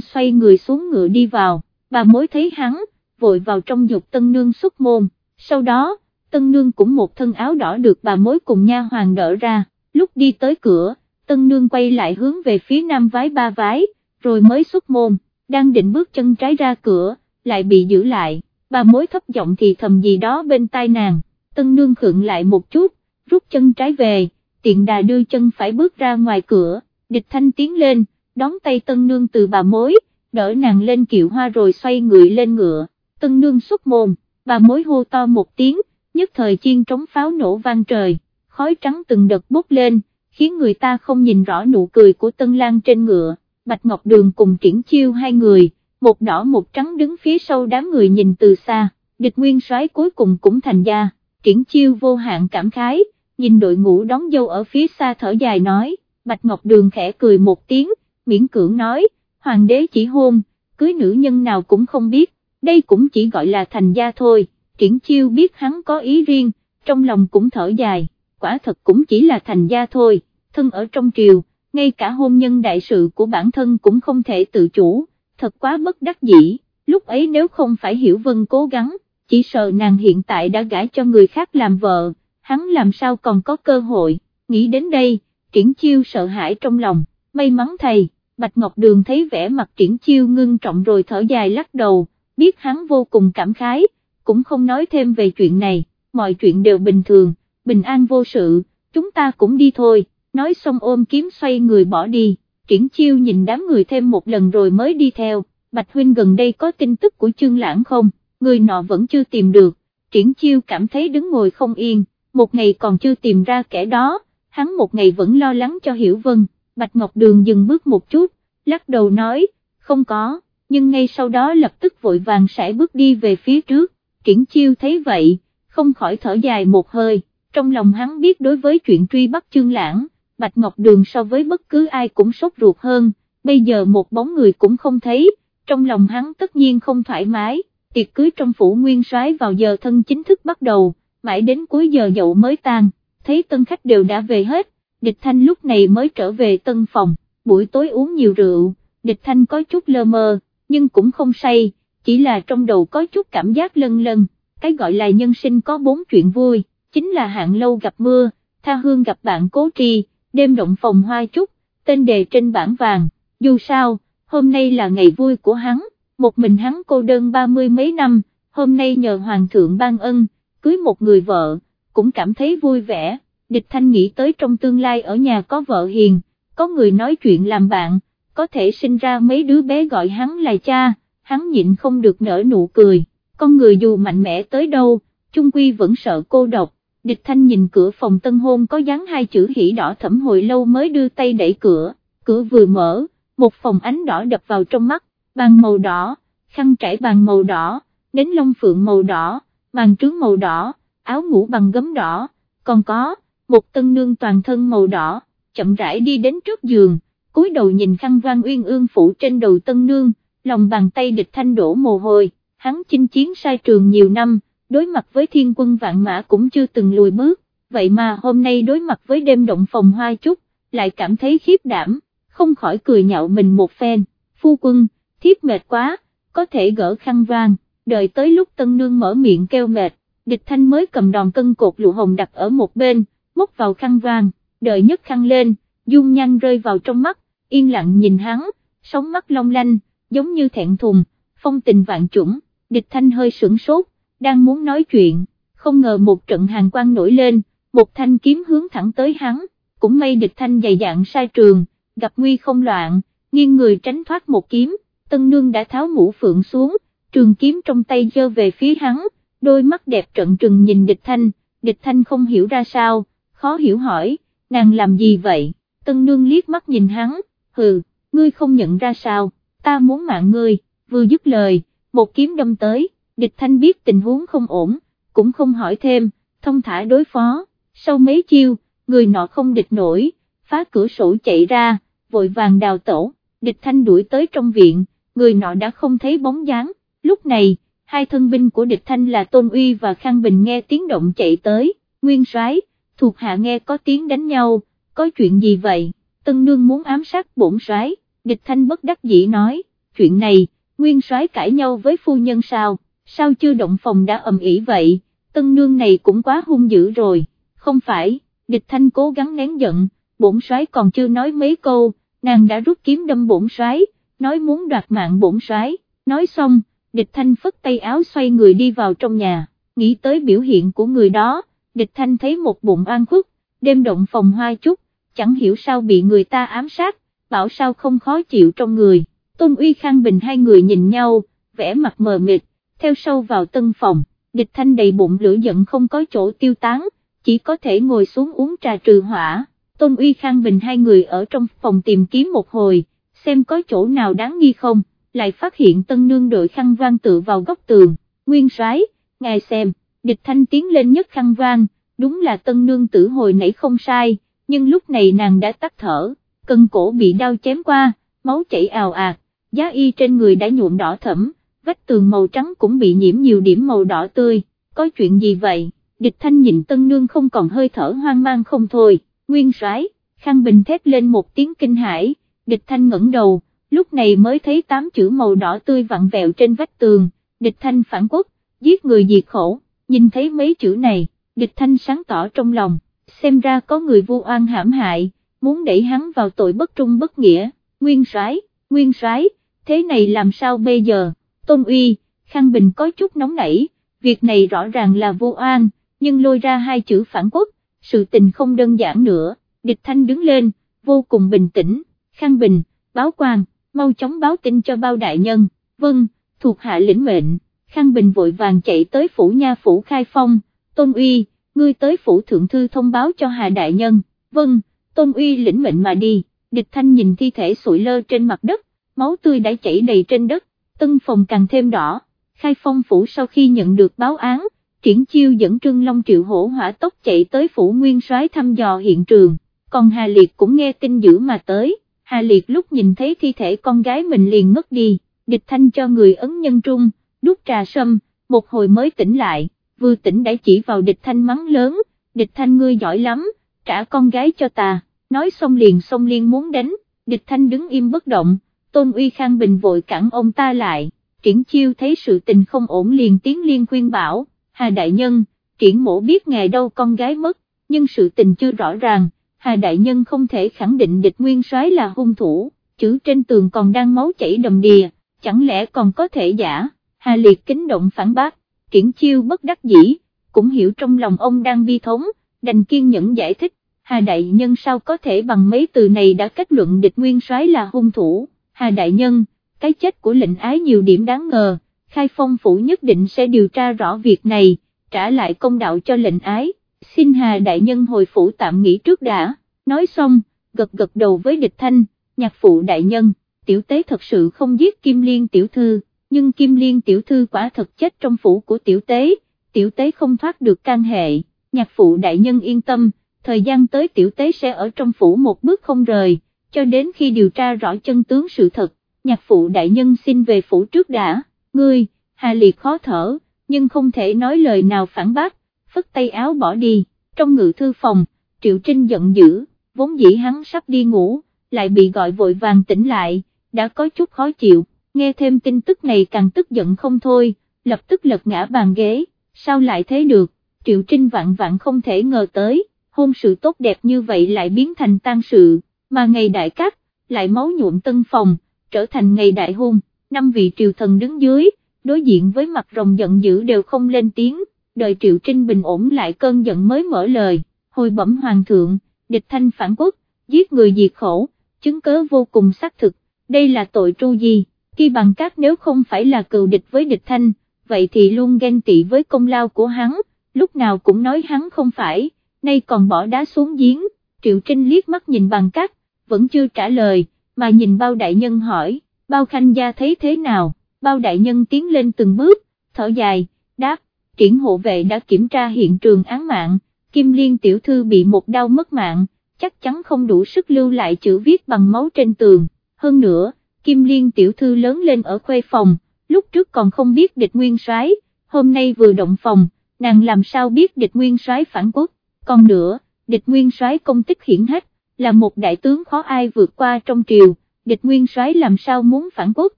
xoay người xuống ngựa đi vào, bà mối thấy hắn, vội vào trong dục tân nương xuất môn, sau đó, tân nương cũng một thân áo đỏ được bà mối cùng nha hoàng đỡ ra, lúc đi tới cửa, tân nương quay lại hướng về phía nam vái ba vái, rồi mới xuất môn, đang định bước chân trái ra cửa, lại bị giữ lại, bà mối thấp giọng thì thầm gì đó bên tai nàng, tân nương khựng lại một chút, rút chân trái về, tiện đà đưa chân phải bước ra ngoài cửa, địch thanh tiến lên, đón tay tân nương từ bà mối, đỡ nàng lên kiệu hoa rồi xoay người lên ngựa, tân nương xúc mồm, bà mối hô to một tiếng, nhất thời chiên trống pháo nổ vang trời, khói trắng từng đợt bốc lên, khiến người ta không nhìn rõ nụ cười của Tân Lan trên ngựa, Bạch Ngọc Đường cùng triển chiêu hai người, một đỏ một trắng đứng phía sau đám người nhìn từ xa, địch nguyên soái cuối cùng cũng thành gia, triển chiêu vô hạn cảm khái, nhìn đội ngũ đón dâu ở phía xa thở dài nói, Bạch Ngọc Đường khẽ cười một tiếng, miễn cưỡng nói, hoàng đế chỉ hôn, cưới nữ nhân nào cũng không biết, đây cũng chỉ gọi là thành gia thôi, triển chiêu biết hắn có ý riêng, trong lòng cũng thở dài, quả thật cũng chỉ là thành gia thôi, thân ở trong triều, ngay cả hôn nhân đại sự của bản thân cũng không thể tự chủ, thật quá bất đắc dĩ, lúc ấy nếu không phải Hiểu Vân cố gắng, chỉ sợ nàng hiện tại đã gả cho người khác làm vợ, hắn làm sao còn có cơ hội, nghĩ đến đây, triển chiêu sợ hãi trong lòng, may mắn thầy, Bạch Ngọc Đường thấy vẻ mặt triển chiêu ngưng trọng rồi thở dài lắc đầu, biết hắn vô cùng cảm khái, cũng không nói thêm về chuyện này, mọi chuyện đều bình thường, bình an vô sự, chúng ta cũng đi thôi, nói xong ôm kiếm xoay người bỏ đi, triển chiêu nhìn đám người thêm một lần rồi mới đi theo, Bạch Huynh gần đây có tin tức của Trương lãng không, người nọ vẫn chưa tìm được, triển chiêu cảm thấy đứng ngồi không yên, một ngày còn chưa tìm ra kẻ đó, hắn một ngày vẫn lo lắng cho Hiểu Vân, Bạch Ngọc Đường dừng bước một chút, lắc đầu nói, không có, nhưng ngay sau đó lập tức vội vàng sải bước đi về phía trước, triển chiêu thấy vậy, không khỏi thở dài một hơi, trong lòng hắn biết đối với chuyện truy bắt Trương lãng, Bạch Ngọc Đường so với bất cứ ai cũng sốt ruột hơn, bây giờ một bóng người cũng không thấy, trong lòng hắn tất nhiên không thoải mái, tiệc cưới trong phủ nguyên soái vào giờ thân chính thức bắt đầu, mãi đến cuối giờ dậu mới tan, thấy tân khách đều đã về hết, địch thanh lúc này mới trở về tân phòng, buổi tối uống nhiều rượu, địch thanh có chút lơ mơ, nhưng cũng không say, chỉ là trong đầu có chút cảm giác lân lân, cái gọi là nhân sinh có bốn chuyện vui, chính là hạng lâu gặp mưa, tha hương gặp bạn cố tri, đêm động phòng hoa trúc, tên đề trên bảng vàng, dù sao, hôm nay là ngày vui của hắn, một mình hắn cô đơn ba mươi mấy năm, hôm nay nhờ hoàng thượng ban ân, cưới một người vợ, cũng cảm thấy vui vẻ, địch thanh nghĩ tới trong tương lai ở nhà có vợ hiền, có người nói chuyện làm bạn, có thể sinh ra mấy đứa bé gọi hắn là cha, hắn nhịn không được nở nụ cười, con người dù mạnh mẽ tới đâu, chung quy vẫn sợ cô độc, địch thanh nhìn cửa phòng tân hôn có dán hai chữ hỉ đỏ thẩm hồi lâu mới đưa tay đẩy cửa, cửa vừa mở, một phòng ánh đỏ đập vào trong mắt, bàn màu đỏ, khăn trải bàn màu đỏ, nến lông phượng màu đỏ, màn trướng màu đỏ, áo ngủ bằng gấm đỏ, còn có, một tân nương toàn thân màu đỏ, chậm rãi đi đến trước giường, cúi đầu nhìn khăn vang uyên ương phủ trên đầu tân nương, lòng bàn tay địch thanh đổ mồ hôi, hắn chinh chiến sai trường nhiều năm, đối mặt với thiên quân vạn mã cũng chưa từng lùi bước, vậy mà hôm nay đối mặt với đêm động phòng hoa chút, lại cảm thấy khiếp đảm, không khỏi cười nhạo mình một phen, phu quân, thiếp mệt quá, có thể gỡ khăn vang, đợi tới lúc tân nương mở miệng kêu mệt, địch thanh mới cầm đòn cân cột lụa hồng đặt ở một bên, móc vào khăn vang, đợi nhấc khăn lên, dung nhan rơi vào trong mắt, yên lặng nhìn hắn, sóng mắt long lanh, giống như thẹn thùng, phong tình vạn chủng, địch thanh hơi sửng sốt, đang muốn nói chuyện, không ngờ một trận hàng quang nổi lên, một thanh kiếm hướng thẳng tới hắn, cũng may địch thanh dày dạng sai trường, gặp nguy không loạn, nghiêng người tránh thoát một kiếm, tân nương đã tháo mũ phượng xuống, trường kiếm trong tay giơ về phía hắn, đôi mắt đẹp trận trừng nhìn địch thanh, địch thanh không hiểu ra sao, khó hiểu hỏi, nàng làm gì vậy, tân nương liếc mắt nhìn hắn, hừ, ngươi không nhận ra sao, ta muốn mạng ngươi, vừa dứt lời, một kiếm đâm tới, địch thanh biết tình huống không ổn, cũng không hỏi thêm, thông thả đối phó, sau mấy chiêu, người nọ không địch nổi, phá cửa sổ chạy ra, vội vàng đào tổ. địch thanh đuổi tới trong viện, người nọ đã không thấy bóng dáng, lúc này, hai thân binh của địch thanh là Tôn Uy và Khang Bình nghe tiếng động chạy tới, nguyên soái thuộc hạ nghe có tiếng đánh nhau, có chuyện gì vậy, tân nương muốn ám sát bổn soái. Địch thanh bất đắc dĩ nói, chuyện này, nguyên soái cãi nhau với phu nhân sao, sao chưa động phòng đã ầm ĩ vậy, tân nương này cũng quá hung dữ rồi, không phải, địch thanh cố gắng nén giận, bổn soái còn chưa nói mấy câu, nàng đã rút kiếm đâm bổn soái, nói muốn đoạt mạng bổn soái, nói xong, địch thanh phất tay áo xoay người đi vào trong nhà, nghĩ tới biểu hiện của người đó, địch thanh thấy một bụng an khuất, đêm động phòng hoa chút, chẳng hiểu sao bị người ta ám sát, bảo sao không khó chịu trong người, Tôn Uy Khang Bình hai người nhìn nhau, vẻ mặt mờ mịt, theo sâu vào tân phòng, địch thanh đầy bụng lửa giận không có chỗ tiêu tán, chỉ có thể ngồi xuống uống trà trừ hỏa, Tôn Uy Khang Bình hai người ở trong phòng tìm kiếm một hồi, xem có chỗ nào đáng nghi không, lại phát hiện tân nương đội khăn vang tự vào góc tường, nguyên soái ngài xem, địch thanh tiến lên nhất khăn vang, đúng là tân nương tử hồi nãy không sai, nhưng lúc này nàng đã tắt thở, cân cổ bị đau chém qua, máu chảy ào ạt, giá y trên người đã nhuộm đỏ thẫm, vách tường màu trắng cũng bị nhiễm nhiều điểm màu đỏ tươi, có chuyện gì vậy, địch thanh nhìn tân nương không còn hơi thở hoang mang không thôi, nguyên soái khang bình thét lên một tiếng kinh hãi, địch thanh ngẩng đầu, lúc này mới thấy tám chữ màu đỏ tươi vặn vẹo trên vách tường, địch thanh phản quốc, giết người diệt khổ, nhìn thấy mấy chữ này, địch thanh sáng tỏ trong lòng, xem ra có người vu oan hãm hại, muốn đẩy hắn vào tội bất trung bất nghĩa, nguyên soái, nguyên soái, thế này làm sao bây giờ, tôn uy, khang bình có chút nóng nảy, việc này rõ ràng là vô an, nhưng lôi ra hai chữ phản quốc, sự tình không đơn giản nữa, địch thanh đứng lên, vô cùng bình tĩnh, khang bình, báo quan, mau chóng báo tin cho bao đại nhân, vâng, thuộc hạ lĩnh mệnh, khang bình vội vàng chạy tới phủ nha phủ khai phong, tôn uy, ngươi tới phủ thượng thư thông báo cho hà đại nhân, vâng, tôn uy lĩnh mệnh mà đi, địch thanh nhìn thi thể sụi lơ trên mặt đất, máu tươi đã chảy đầy trên đất, tân phòng càng thêm đỏ, khai phong phủ sau khi nhận được báo án, triển chiêu dẫn Trương Long triệu hổ hỏa tốc chạy tới phủ nguyên soái thăm dò hiện trường, còn Hà Liệt cũng nghe tin dữ mà tới, Hà Liệt lúc nhìn thấy thi thể con gái mình liền ngất đi, địch thanh cho người ấn nhân trung, đút trà sâm, một hồi mới tỉnh lại, vừa tỉnh đã chỉ vào địch thanh mắng lớn, địch thanh ngươi giỏi lắm, trả con gái cho ta, nói xong liền xong liên muốn đánh, địch thanh đứng im bất động, tôn uy khang bình vội cản ông ta lại, triển chiêu thấy sự tình không ổn liền tiếng liên khuyên bảo, Hà Đại Nhân, triển mổ biết ngày đâu con gái mất, nhưng sự tình chưa rõ ràng, Hà Đại Nhân không thể khẳng định địch nguyên soái là hung thủ, chữ trên tường còn đang máu chảy đầm đìa, chẳng lẽ còn có thể giả, Hà Liệt kính động phản bác, triển chiêu bất đắc dĩ, cũng hiểu trong lòng ông đang bi thống, đành kiên nhẫn giải thích, Hà Đại Nhân sao có thể bằng mấy từ này đã kết luận địch nguyên soái là hung thủ, Hà Đại Nhân, cái chết của lệnh ái nhiều điểm đáng ngờ, khai phong phủ nhất định sẽ điều tra rõ việc này, trả lại công đạo cho lệnh ái, xin Hà Đại Nhân hồi phủ tạm nghỉ trước đã, nói xong, gật gật đầu với địch thanh, nhạc phụ Đại Nhân, tiểu tế thật sự không giết Kim Liên tiểu thư, nhưng Kim Liên tiểu thư quả thật chết trong phủ của tiểu tế, tiểu tế không thoát được can hệ, nhạc phụ Đại Nhân yên tâm, thời gian tới tiểu tế sẽ ở trong phủ một bước không rời, cho đến khi điều tra rõ chân tướng sự thật, nhạc phụ Đại Nhân xin về phủ trước đã. Ngươi, Hà Liệt khó thở, nhưng không thể nói lời nào phản bác, phất tay áo bỏ đi, trong ngự thư phòng, Triệu Trinh giận dữ, vốn dĩ hắn sắp đi ngủ, lại bị gọi vội vàng tỉnh lại, đã có chút khó chịu, nghe thêm tin tức này càng tức giận không thôi, lập tức lật ngã bàn ghế, sao lại thế được, Triệu Trinh vạn vạn không thể ngờ tới, hôn sự tốt đẹp như vậy lại biến thành tan sự, mà ngày đại cát, lại máu nhuộm tân phòng, trở thành ngày đại hôn năm vị triều thần đứng dưới, đối diện với mặt rồng giận dữ đều không lên tiếng, đợi triệu trinh bình ổn lại cơn giận mới mở lời, hồi bẩm hoàng thượng, địch thanh phản quốc, giết người diệt khổ, chứng cớ vô cùng xác thực, đây là tội tru gì, khi bằng các nếu không phải là cựu địch với địch thanh, vậy thì luôn ghen tị với công lao của hắn, lúc nào cũng nói hắn không phải, nay còn bỏ đá xuống giếng, triệu trinh liếc mắt nhìn bằng cát, vẫn chưa trả lời, mà nhìn bao đại nhân hỏi, bao khanh gia thấy thế nào, bao đại nhân tiến lên từng bước, thở dài, đáp, triển hộ vệ đã kiểm tra hiện trường án mạng, Kim Liên tiểu thư bị một đau mất mạng, chắc chắn không đủ sức lưu lại chữ viết bằng máu trên tường, hơn nữa, Kim Liên tiểu thư lớn lên ở khuê phòng, lúc trước còn không biết địch nguyên soái, hôm nay vừa động phòng, nàng làm sao biết địch nguyên soái phản quốc, còn nữa, địch nguyên soái công tích hiển hách, là một đại tướng khó ai vượt qua trong triều địch nguyên soái làm sao muốn phản quốc,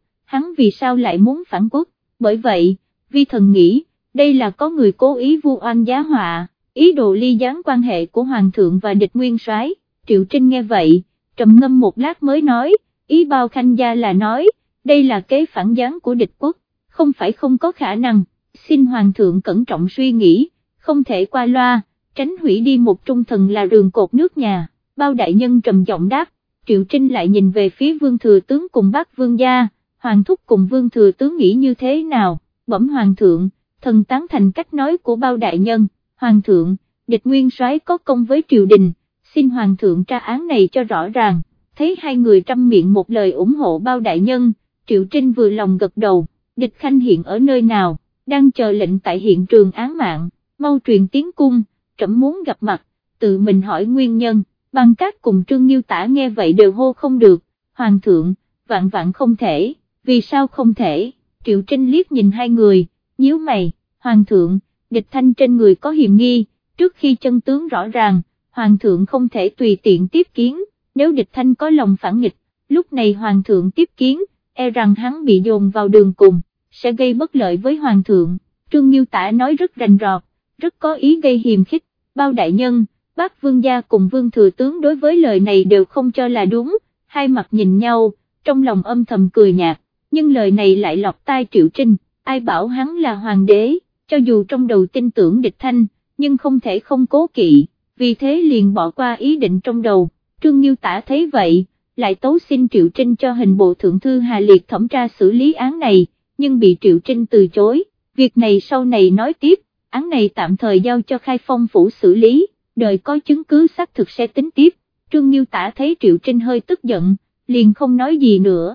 hắn vì sao lại muốn phản quốc, bởi vậy, vi thần nghĩ, đây là có người cố ý vu oan giá họa, ý đồ ly gián quan hệ của hoàng thượng và địch nguyên soái. Triệu Trinh nghe vậy, trầm ngâm một lát mới nói, ý bao khanh gia là nói, đây là kế phản gián của địch quốc, không phải không có khả năng, xin hoàng thượng cẩn trọng suy nghĩ, không thể qua loa, tránh hủy đi một trung thần là đường cột nước nhà, bao đại nhân trầm giọng đáp, Triệu Trinh lại nhìn về phía vương thừa tướng cùng bác vương gia, hoàng thúc cùng vương thừa tướng nghĩ như thế nào, bẩm hoàng thượng, thần tán thành cách nói của bao đại nhân, hoàng thượng, địch nguyên soái có công với triều đình, xin hoàng thượng tra án này cho rõ ràng, thấy hai người trăm miệng một lời ủng hộ bao đại nhân, triệu trinh vừa lòng gật đầu, địch khanh hiện ở nơi nào, đang chờ lệnh tại hiện trường án mạng, mau truyền tiếng cung, trẫm muốn gặp mặt, tự mình hỏi nguyên nhân, băng cát cùng trương nghiêu tả nghe vậy đều hô không được, hoàng thượng, vạn vạn không thể, vì sao không thể, triệu trinh liếc nhìn hai người, nhíu mày, hoàng thượng, địch thanh trên người có hiểm nghi, trước khi chân tướng rõ ràng, hoàng thượng không thể tùy tiện tiếp kiến, nếu địch thanh có lòng phản nghịch, lúc này hoàng thượng tiếp kiến, e rằng hắn bị dồn vào đường cùng, sẽ gây bất lợi với hoàng thượng, trương Nghiêu Tả nói rất rành rọt, rất có ý gây hiềm khích, bao đại nhân, bác vương gia cùng vương thừa tướng đối với lời này đều không cho là đúng, hai mặt nhìn nhau, trong lòng âm thầm cười nhạt, nhưng lời này lại lọt tai triệu trinh, ai bảo hắn là hoàng đế, cho dù trong đầu tin tưởng địch thanh, nhưng không thể không cố kỵ, vì thế liền bỏ qua ý định trong đầu, Trương Nghiêu Tả thấy vậy, lại tấu xin Triệu Trinh cho hình bộ thượng thư Hà Liệt thẩm tra xử lý án này, nhưng bị Triệu Trinh từ chối, việc này sau này nói tiếp, án này tạm thời giao cho khai phong phủ xử lý, đợi có chứng cứ xác thực sẽ tính tiếp, Trương Nghiêu Tả thấy Triệu Trinh hơi tức giận, liền không nói gì nữa.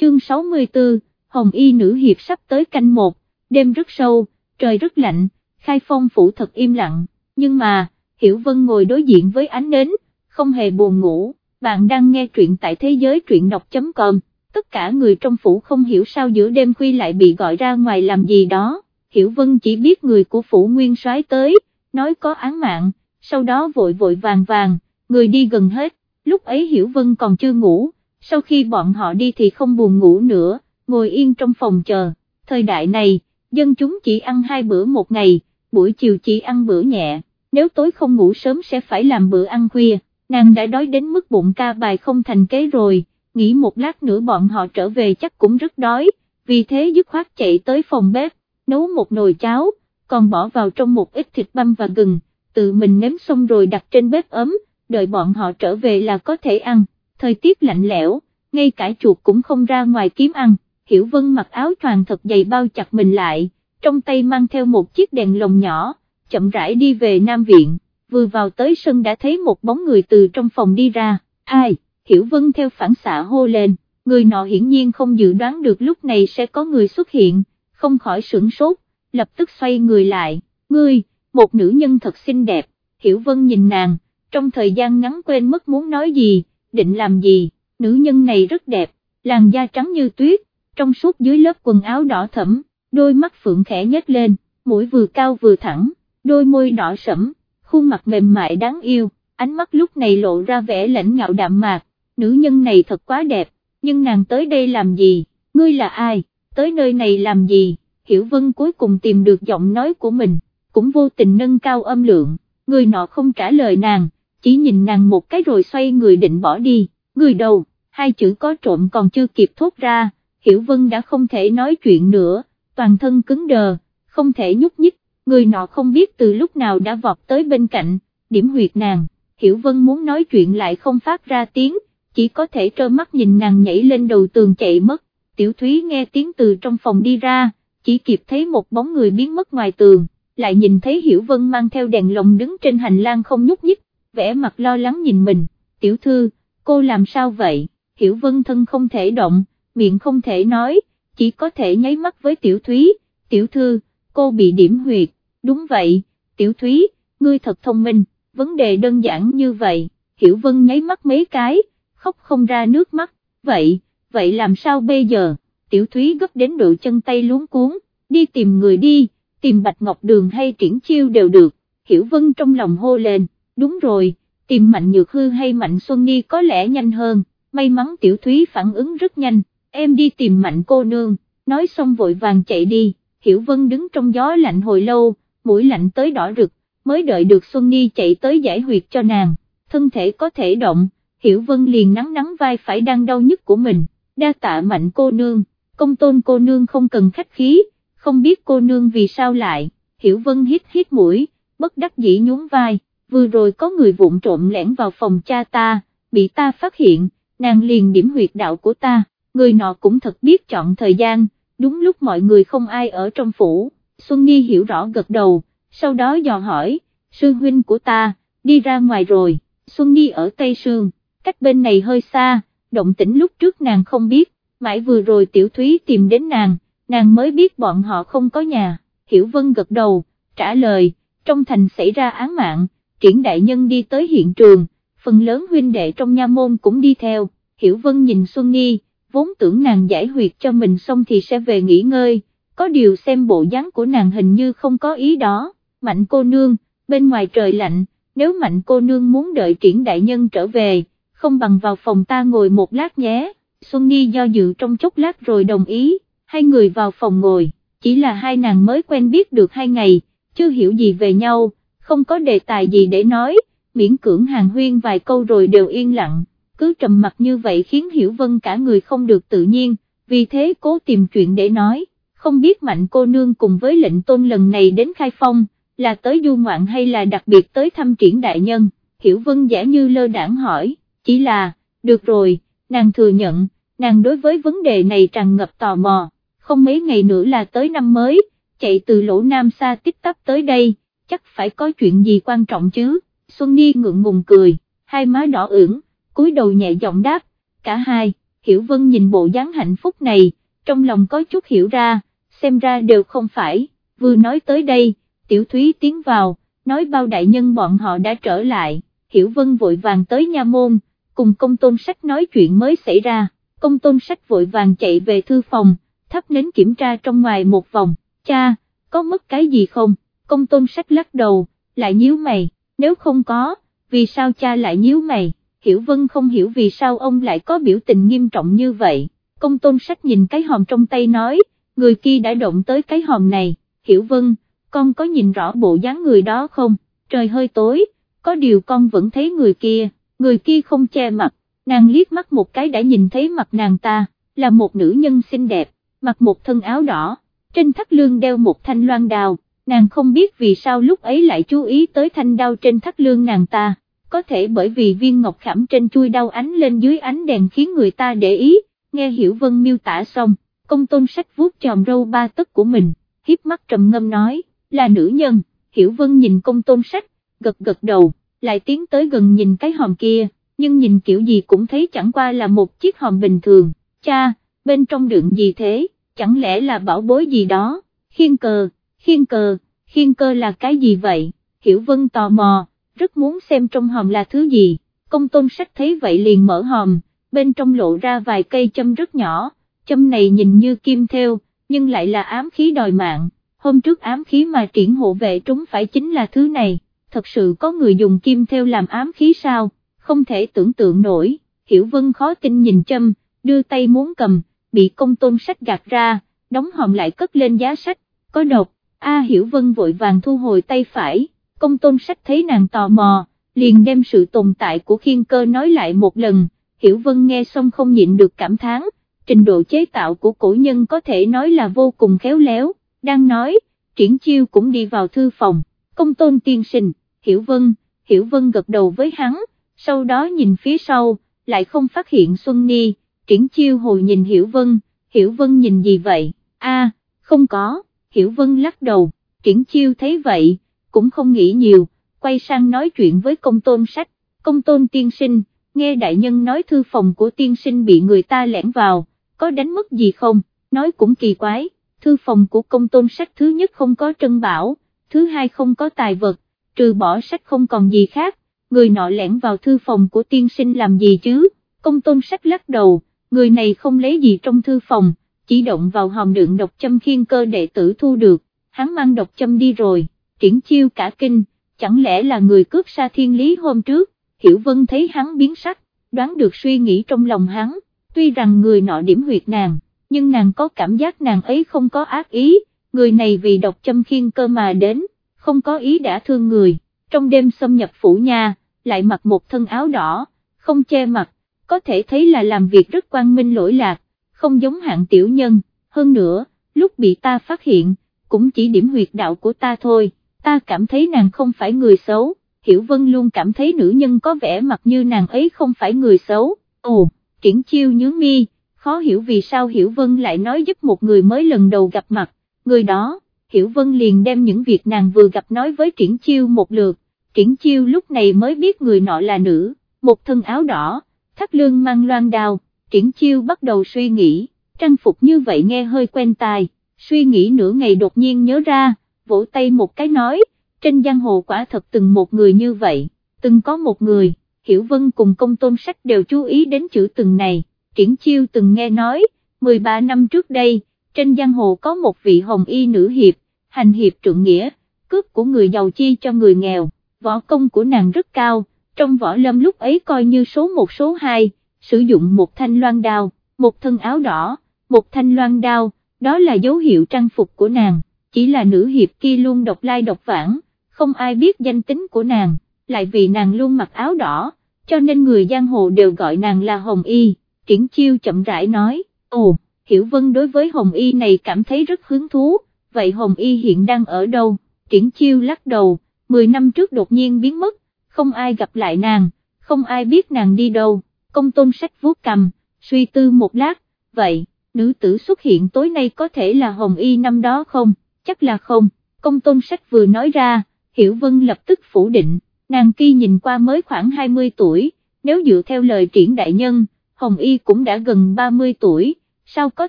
Chương 64, Hồng Y Nữ Hiệp sắp tới canh một, đêm rất sâu, trời rất lạnh, khai phong phủ thật im lặng, nhưng mà, Hiểu Vân ngồi đối diện với ánh nến, không hề buồn ngủ, bạn đang nghe truyện tại thế giới truyện đọc.com, tất cả người trong phủ không hiểu sao giữa đêm khuya lại bị gọi ra ngoài làm gì đó, Hiểu Vân chỉ biết người của phủ nguyên soái tới, nói có án mạng, sau đó vội vội vàng vàng, người đi gần hết, lúc ấy Hiểu Vân còn chưa ngủ, sau khi bọn họ đi thì không buồn ngủ nữa, ngồi yên trong phòng chờ, thời đại này, dân chúng chỉ ăn hai bữa một ngày, buổi chiều chỉ ăn bữa nhẹ, nếu tối không ngủ sớm sẽ phải làm bữa ăn khuya, nàng đã đói đến mức bụng ca bài không thành kế rồi, nghĩ một lát nữa bọn họ trở về chắc cũng rất đói, vì thế dứt khoát chạy tới phòng bếp, nấu một nồi cháo, còn bỏ vào trong một ít thịt băm và gừng, tự mình nếm xong rồi đặt trên bếp ấm, đợi bọn họ trở về là có thể ăn, thời tiết lạnh lẽo, ngay cả chuột cũng không ra ngoài kiếm ăn, Hiểu Vân mặc áo choàng thật dày bao chặt mình lại, trong tay mang theo một chiếc đèn lồng nhỏ, chậm rãi đi về Nam Viện, vừa vào tới sân đã thấy một bóng người từ trong phòng đi ra, ai, Hiểu Vân theo phản xạ hô lên, người nọ hiển nhiên không dự đoán được lúc này sẽ có người xuất hiện, không khỏi sửng sốt, lập tức xoay người lại, ngươi, một nữ nhân thật xinh đẹp, Hiểu Vân nhìn nàng, trong thời gian ngắn quên mất muốn nói gì, định làm gì, nữ nhân này rất đẹp, làn da trắng như tuyết, trong suốt dưới lớp quần áo đỏ thẫm, đôi mắt phượng khẽ nhếch lên, mũi vừa cao vừa thẳng, đôi môi đỏ sẫm, khuôn mặt mềm mại đáng yêu, ánh mắt lúc này lộ ra vẻ lãnh ngạo đạm mạc, nữ nhân này thật quá đẹp, nhưng nàng tới đây làm gì, ngươi là ai, tới nơi này làm gì, Hiểu Vân cuối cùng tìm được giọng nói của mình, cũng vô tình nâng cao âm lượng, người nọ không trả lời nàng, chỉ nhìn nàng một cái rồi xoay người định bỏ đi, người đầu, hai chữ có trộm còn chưa kịp thốt ra, Hiểu Vân đã không thể nói chuyện nữa, toàn thân cứng đờ, không thể nhúc nhích, người nọ không biết từ lúc nào đã vọt tới bên cạnh, điểm huyệt nàng, Hiểu Vân muốn nói chuyện lại không phát ra tiếng, chỉ có thể trơ mắt nhìn nàng nhảy lên đầu tường chạy mất, Tiểu Thúy nghe tiếng từ trong phòng đi ra, chỉ kịp thấy một bóng người biến mất ngoài tường, lại nhìn thấy Hiểu Vân mang theo đèn lồng đứng trên hành lang không nhúc nhích, vẻ mặt lo lắng nhìn mình, tiểu thư, cô làm sao vậy, Hiểu Vân thân không thể động, miệng không thể nói, chỉ có thể nháy mắt với Tiểu Thúy, Tiểu Thư, cô bị điểm huyệt, đúng vậy, Tiểu Thúy, ngươi thật thông minh, vấn đề đơn giản như vậy, Hiểu Vân nháy mắt mấy cái, khóc không ra nước mắt, vậy, vậy làm sao bây giờ, Tiểu Thúy gấp đến độ chân tay luống cuốn, đi tìm người đi, tìm Bạch Ngọc Đường hay triển chiêu đều được, Hiểu Vân trong lòng hô lên, đúng rồi, tìm Mạnh Nhược Hư hay Mạnh Xuân ni có lẽ nhanh hơn may mắn tiểu thúy phản ứng rất nhanh, em đi tìm mạnh cô nương, nói xong vội vàng chạy đi, Hiểu Vân đứng trong gió lạnh hồi lâu, mũi lạnh tới đỏ rực, mới đợi được Xuân Ni chạy tới giải huyệt cho nàng, thân thể có thể động, Hiểu Vân liền nắng nắng vai phải đang đau nhức của mình, đa tạ mạnh cô nương, công tôn cô nương không cần khách khí, không biết cô nương vì sao lại, Hiểu Vân hít hít mũi, bất đắc dĩ nhún vai, vừa rồi có người vụng trộm lẻn vào phòng cha ta, bị ta phát hiện, nàng liền điểm huyệt đạo của ta, người nọ cũng thật biết chọn thời gian, đúng lúc mọi người không ai ở trong phủ, Xuân Nhi hiểu rõ gật đầu, sau đó dò hỏi, sư huynh của ta, đi ra ngoài rồi, Xuân Nhi ở Tây Sương, cách bên này hơi xa, động tĩnh lúc trước nàng không biết, mãi vừa rồi tiểu thúy tìm đến nàng, nàng mới biết bọn họ không có nhà, Hiểu Vân gật đầu, trả lời, trong thành xảy ra án mạng, triển đại nhân đi tới hiện trường, phần lớn huynh đệ trong nha môn cũng đi theo, Hiểu Vân nhìn Xuân Nhi, vốn tưởng nàng giải huyệt cho mình xong thì sẽ về nghỉ ngơi, có điều xem bộ dáng của nàng hình như không có ý đó, mạnh cô nương, bên ngoài trời lạnh, nếu mạnh cô nương muốn đợi triển đại nhân trở về, không bằng vào phòng ta ngồi một lát nhé, Xuân Nhi do dự trong chốc lát rồi đồng ý, hai người vào phòng ngồi, chỉ là hai nàng mới quen biết được hai ngày, chưa hiểu gì về nhau, không có đề tài gì để nói, miễn cưỡng hàng huyên vài câu rồi đều yên lặng, cứ trầm mặt như vậy khiến Hiểu Vân cả người không được tự nhiên, vì thế cố tìm chuyện để nói, không biết mạnh cô nương cùng với lệnh tôn lần này đến khai phong, là tới du ngoạn hay là đặc biệt tới thăm triển đại nhân, Hiểu Vân giả như lơ đảng hỏi, chỉ là, được rồi, nàng thừa nhận, nàng đối với vấn đề này tràn ngập tò mò, không mấy ngày nữa là tới năm mới, chạy từ lỗ nam xa tích tắp tới đây, chắc phải có chuyện gì quan trọng chứ, Xuân Ni ngượng ngùng cười, hai má đỏ ửng, cúi đầu nhẹ giọng đáp, cả hai, Hiểu Vân nhìn bộ dáng hạnh phúc này, trong lòng có chút hiểu ra, xem ra đều không phải, vừa nói tới đây, Tiểu Thúy tiến vào, nói bao đại nhân bọn họ đã trở lại, Hiểu Vân vội vàng tới nha môn, cùng công tôn sách nói chuyện mới xảy ra, công tôn sách vội vàng chạy về thư phòng, thắp nến kiểm tra trong ngoài một vòng, cha, có mất cái gì không, công tôn sách lắc đầu, lại nhíu mày, nếu không có, vì sao cha lại nhíu mày, hiểu vân không hiểu vì sao ông lại có biểu tình nghiêm trọng như vậy, công tôn sách nhìn cái hòm trong tay nói, người kia đã động tới cái hòm này, hiểu vân, con có nhìn rõ bộ dáng người đó không, trời hơi tối, có điều con vẫn thấy người kia, người kia không che mặt, nàng liếc mắt một cái đã nhìn thấy mặt nàng ta, là một nữ nhân xinh đẹp, mặc một thân áo đỏ, trên thắt lưng đeo một thanh loan đào, nàng không biết vì sao lúc ấy lại chú ý tới thanh đao trên thắt lưng nàng ta, có thể bởi vì viên ngọc khảm trên chui đau ánh lên dưới ánh đèn khiến người ta để ý, nghe Hiểu Vân miêu tả xong, công tôn sách vuốt tròm râu ba tấc của mình, hiếp mắt trầm ngâm nói, là nữ nhân, Hiểu Vân nhìn công tôn sách, gật gật đầu, lại tiến tới gần nhìn cái hòm kia, nhưng nhìn kiểu gì cũng thấy chẳng qua là một chiếc hòm bình thường, cha, bên trong đựng gì thế, chẳng lẽ là bảo bối gì đó, khiên cờ, khiên cờ, khiên cơ là cái gì vậy, Hiểu Vân tò mò, rất muốn xem trong hòm là thứ gì, công tôn sách thấy vậy liền mở hòm, bên trong lộ ra vài cây châm rất nhỏ, châm này nhìn như kim theo, nhưng lại là ám khí đòi mạng, hôm trước ám khí mà triển hộ vệ trúng phải chính là thứ này, thật sự có người dùng kim theo làm ám khí sao, không thể tưởng tượng nổi, Hiểu Vân khó tin nhìn châm, đưa tay muốn cầm, bị công tôn sách gạt ra, đóng hòm lại cất lên giá sách, có độc, A Hiểu Vân vội vàng thu hồi tay phải, công tôn sách thấy nàng tò mò, liền đem sự tồn tại của khiên cơ nói lại một lần, Hiểu Vân nghe xong không nhịn được cảm thán, trình độ chế tạo của cổ nhân có thể nói là vô cùng khéo léo, đang nói, triển chiêu cũng đi vào thư phòng, công tôn tiên sinh, Hiểu Vân, Hiểu Vân gật đầu với hắn, sau đó nhìn phía sau, lại không phát hiện Xuân Ni, triển chiêu hồi nhìn Hiểu Vân, Hiểu Vân nhìn gì vậy, a không có, Hiểu Vân lắc đầu, triển chiêu thấy vậy, cũng không nghĩ nhiều, quay sang nói chuyện với công tôn sách, công tôn tiên sinh, nghe đại nhân nói thư phòng của tiên sinh bị người ta lẻn vào, có đánh mất gì không, nói cũng kỳ quái, thư phòng của công tôn sách thứ nhất không có trân bảo, thứ hai không có tài vật, trừ bỏ sách không còn gì khác, người nọ lẻn vào thư phòng của tiên sinh làm gì chứ, công tôn sách lắc đầu, người này không lấy gì trong thư phòng, chỉ động vào hòm đựng độc châm khiên cơ đệ tử thu được, hắn mang độc châm đi rồi, triển chiêu cả kinh, chẳng lẽ là người cướp sa thiên lý hôm trước, hiểu vân thấy hắn biến sắc, đoán được suy nghĩ trong lòng hắn, tuy rằng người nọ điểm huyệt nàng, nhưng nàng có cảm giác nàng ấy không có ác ý, người này vì độc châm khiên cơ mà đến, không có ý đã thương người, trong đêm xâm nhập phủ nhà, lại mặc một thân áo đỏ, không che mặt, có thể thấy là làm việc rất quan minh lỗi lạc, không giống hạng tiểu nhân, hơn nữa, lúc bị ta phát hiện, cũng chỉ điểm huyệt đạo của ta thôi, ta cảm thấy nàng không phải người xấu, Hiểu Vân luôn cảm thấy nữ nhân có vẻ mặt như nàng ấy không phải người xấu, ồ, triển chiêu nhướng mi, khó hiểu vì sao Hiểu Vân lại nói giúp một người mới lần đầu gặp mặt, người đó, Hiểu Vân liền đem những việc nàng vừa gặp nói với triển chiêu một lượt, triển chiêu lúc này mới biết người nọ là nữ, một thân áo đỏ, thắt lương mang loan đào, triển chiêu bắt đầu suy nghĩ, trang phục như vậy nghe hơi quen tai, suy nghĩ nửa ngày đột nhiên nhớ ra, vỗ tay một cái nói, trên giang hồ quả thật từng một người như vậy, từng có một người, Hiểu Vân cùng công tôn sách đều chú ý đến chữ từng này, triển chiêu từng nghe nói, 13 năm trước đây, trên giang hồ có một vị hồng y nữ hiệp, hành hiệp trượng nghĩa, cướp của người giàu chi cho người nghèo, võ công của nàng rất cao, trong võ lâm lúc ấy coi như số một số hai, sử dụng một thanh loan đao, một thân áo đỏ, một thanh loan đao, đó là dấu hiệu trang phục của nàng, chỉ là nữ hiệp kia luôn độc lai độc vãng, không ai biết danh tính của nàng, lại vì nàng luôn mặc áo đỏ, cho nên người giang hồ đều gọi nàng là Hồng Y, triển chiêu chậm rãi nói, ồ, Hiểu Vân đối với Hồng Y này cảm thấy rất hứng thú, vậy Hồng Y hiện đang ở đâu, triển chiêu lắc đầu, 10 năm trước đột nhiên biến mất, không ai gặp lại nàng, không ai biết nàng đi đâu, công tôn sách vuốt cầm, suy tư một lát, vậy, nữ tử xuất hiện tối nay có thể là Hồng Y năm đó không, chắc là không, công tôn sách vừa nói ra, Hiểu Vân lập tức phủ định, nàng kia nhìn qua mới khoảng 20 tuổi, nếu dựa theo lời triển đại nhân, Hồng Y cũng đã gần 30 tuổi, sao có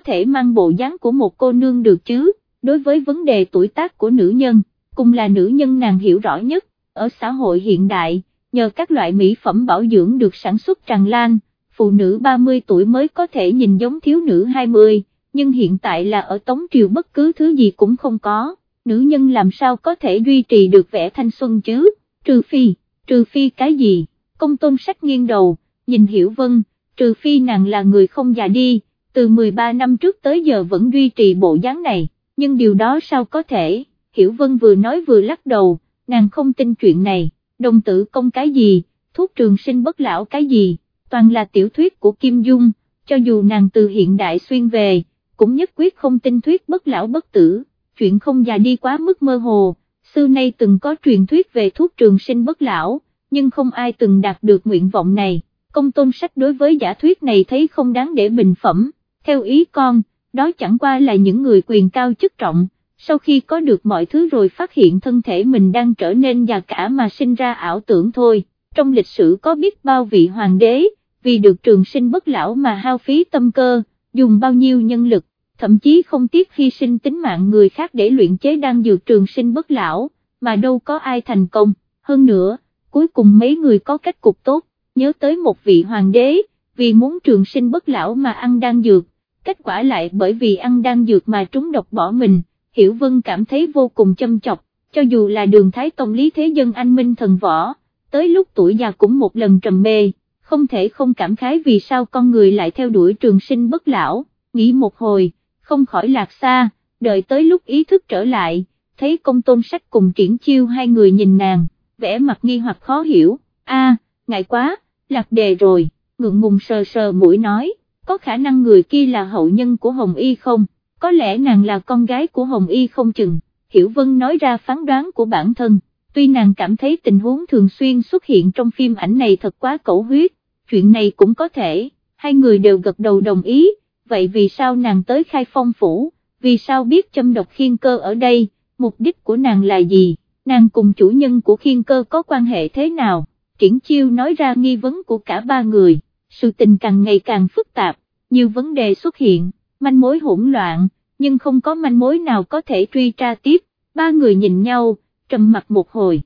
thể mang bộ dáng của một cô nương được chứ, đối với vấn đề tuổi tác của nữ nhân, cùng là nữ nhân nàng hiểu rõ nhất, ở xã hội hiện đại, nhờ các loại mỹ phẩm bảo dưỡng được sản xuất tràn lan, phụ nữ 30 tuổi mới có thể nhìn giống thiếu nữ 20, nhưng hiện tại là ở Tống Triều bất cứ thứ gì cũng không có nữ nhân làm sao có thể duy trì được vẻ thanh xuân chứ, trừ phi, trừ phi cái gì, công tôn sách nghiêng đầu, nhìn Hiểu Vân, trừ phi nàng là người không già đi, từ 13 năm trước tới giờ vẫn duy trì bộ dáng này, nhưng điều đó sao có thể, Hiểu Vân vừa nói vừa lắc đầu, nàng không tin chuyện này, đồng tử công cái gì, thuốc trường sinh bất lão cái gì, toàn là tiểu thuyết của Kim Dung, cho dù nàng từ hiện đại xuyên về, cũng nhất quyết không tin thuyết bất lão bất tử. Chuyện không già đi quá mức mơ hồ, xưa nay từng có truyền thuyết về thuốc trường sinh bất lão, nhưng không ai từng đạt được nguyện vọng này, công tôn sách đối với giả thuyết này thấy không đáng để bình phẩm, theo ý con, đó chẳng qua là những người quyền cao chức trọng, sau khi có được mọi thứ rồi phát hiện thân thể mình đang trở nên già cả mà sinh ra ảo tưởng thôi, trong lịch sử có biết bao vị hoàng đế, vì được trường sinh bất lão mà hao phí tâm cơ, dùng bao nhiêu nhân lực, thậm chí không tiếc hy sinh tính mạng người khác để luyện chế đan dược trường sinh bất lão, mà đâu có ai thành công, hơn nữa, cuối cùng mấy người có cách cục tốt, nhớ tới một vị hoàng đế, vì muốn trường sinh bất lão mà ăn đan dược, kết quả lại bởi vì ăn đan dược mà trúng độc bỏ mình, Hiểu Vân cảm thấy vô cùng châm chọc, cho dù là đường Thái Tông Lý Thế Dân anh minh thần võ, tới lúc tuổi già cũng một lần trầm mê, không thể không cảm khái vì sao con người lại theo đuổi trường sinh bất lão, nghĩ một hồi không khỏi lạc xa, đợi tới lúc ý thức trở lại, thấy công tôn sách cùng triển chiêu hai người nhìn nàng, vẻ mặt nghi hoặc khó hiểu, a, ngại quá, lạc đề rồi, ngượng ngùng sờ sờ mũi nói, có khả năng người kia là hậu nhân của Hồng Y không, có lẽ nàng là con gái của Hồng Y không chừng, Hiểu Vân nói ra phán đoán của bản thân, tuy nàng cảm thấy tình huống thường xuyên xuất hiện trong phim ảnh này thật quá cẩu huyết, chuyện này cũng có thể, hai người đều gật đầu đồng ý, vậy vì sao nàng tới khai phong phủ, vì sao biết châm độc khiên cơ ở đây, mục đích của nàng là gì, nàng cùng chủ nhân của khiên cơ có quan hệ thế nào, triển chiêu nói ra nghi vấn của cả ba người, sự tình càng ngày càng phức tạp, nhiều vấn đề xuất hiện, manh mối hỗn loạn, nhưng không có manh mối nào có thể truy tra tiếp, ba người nhìn nhau, trầm mặt một hồi.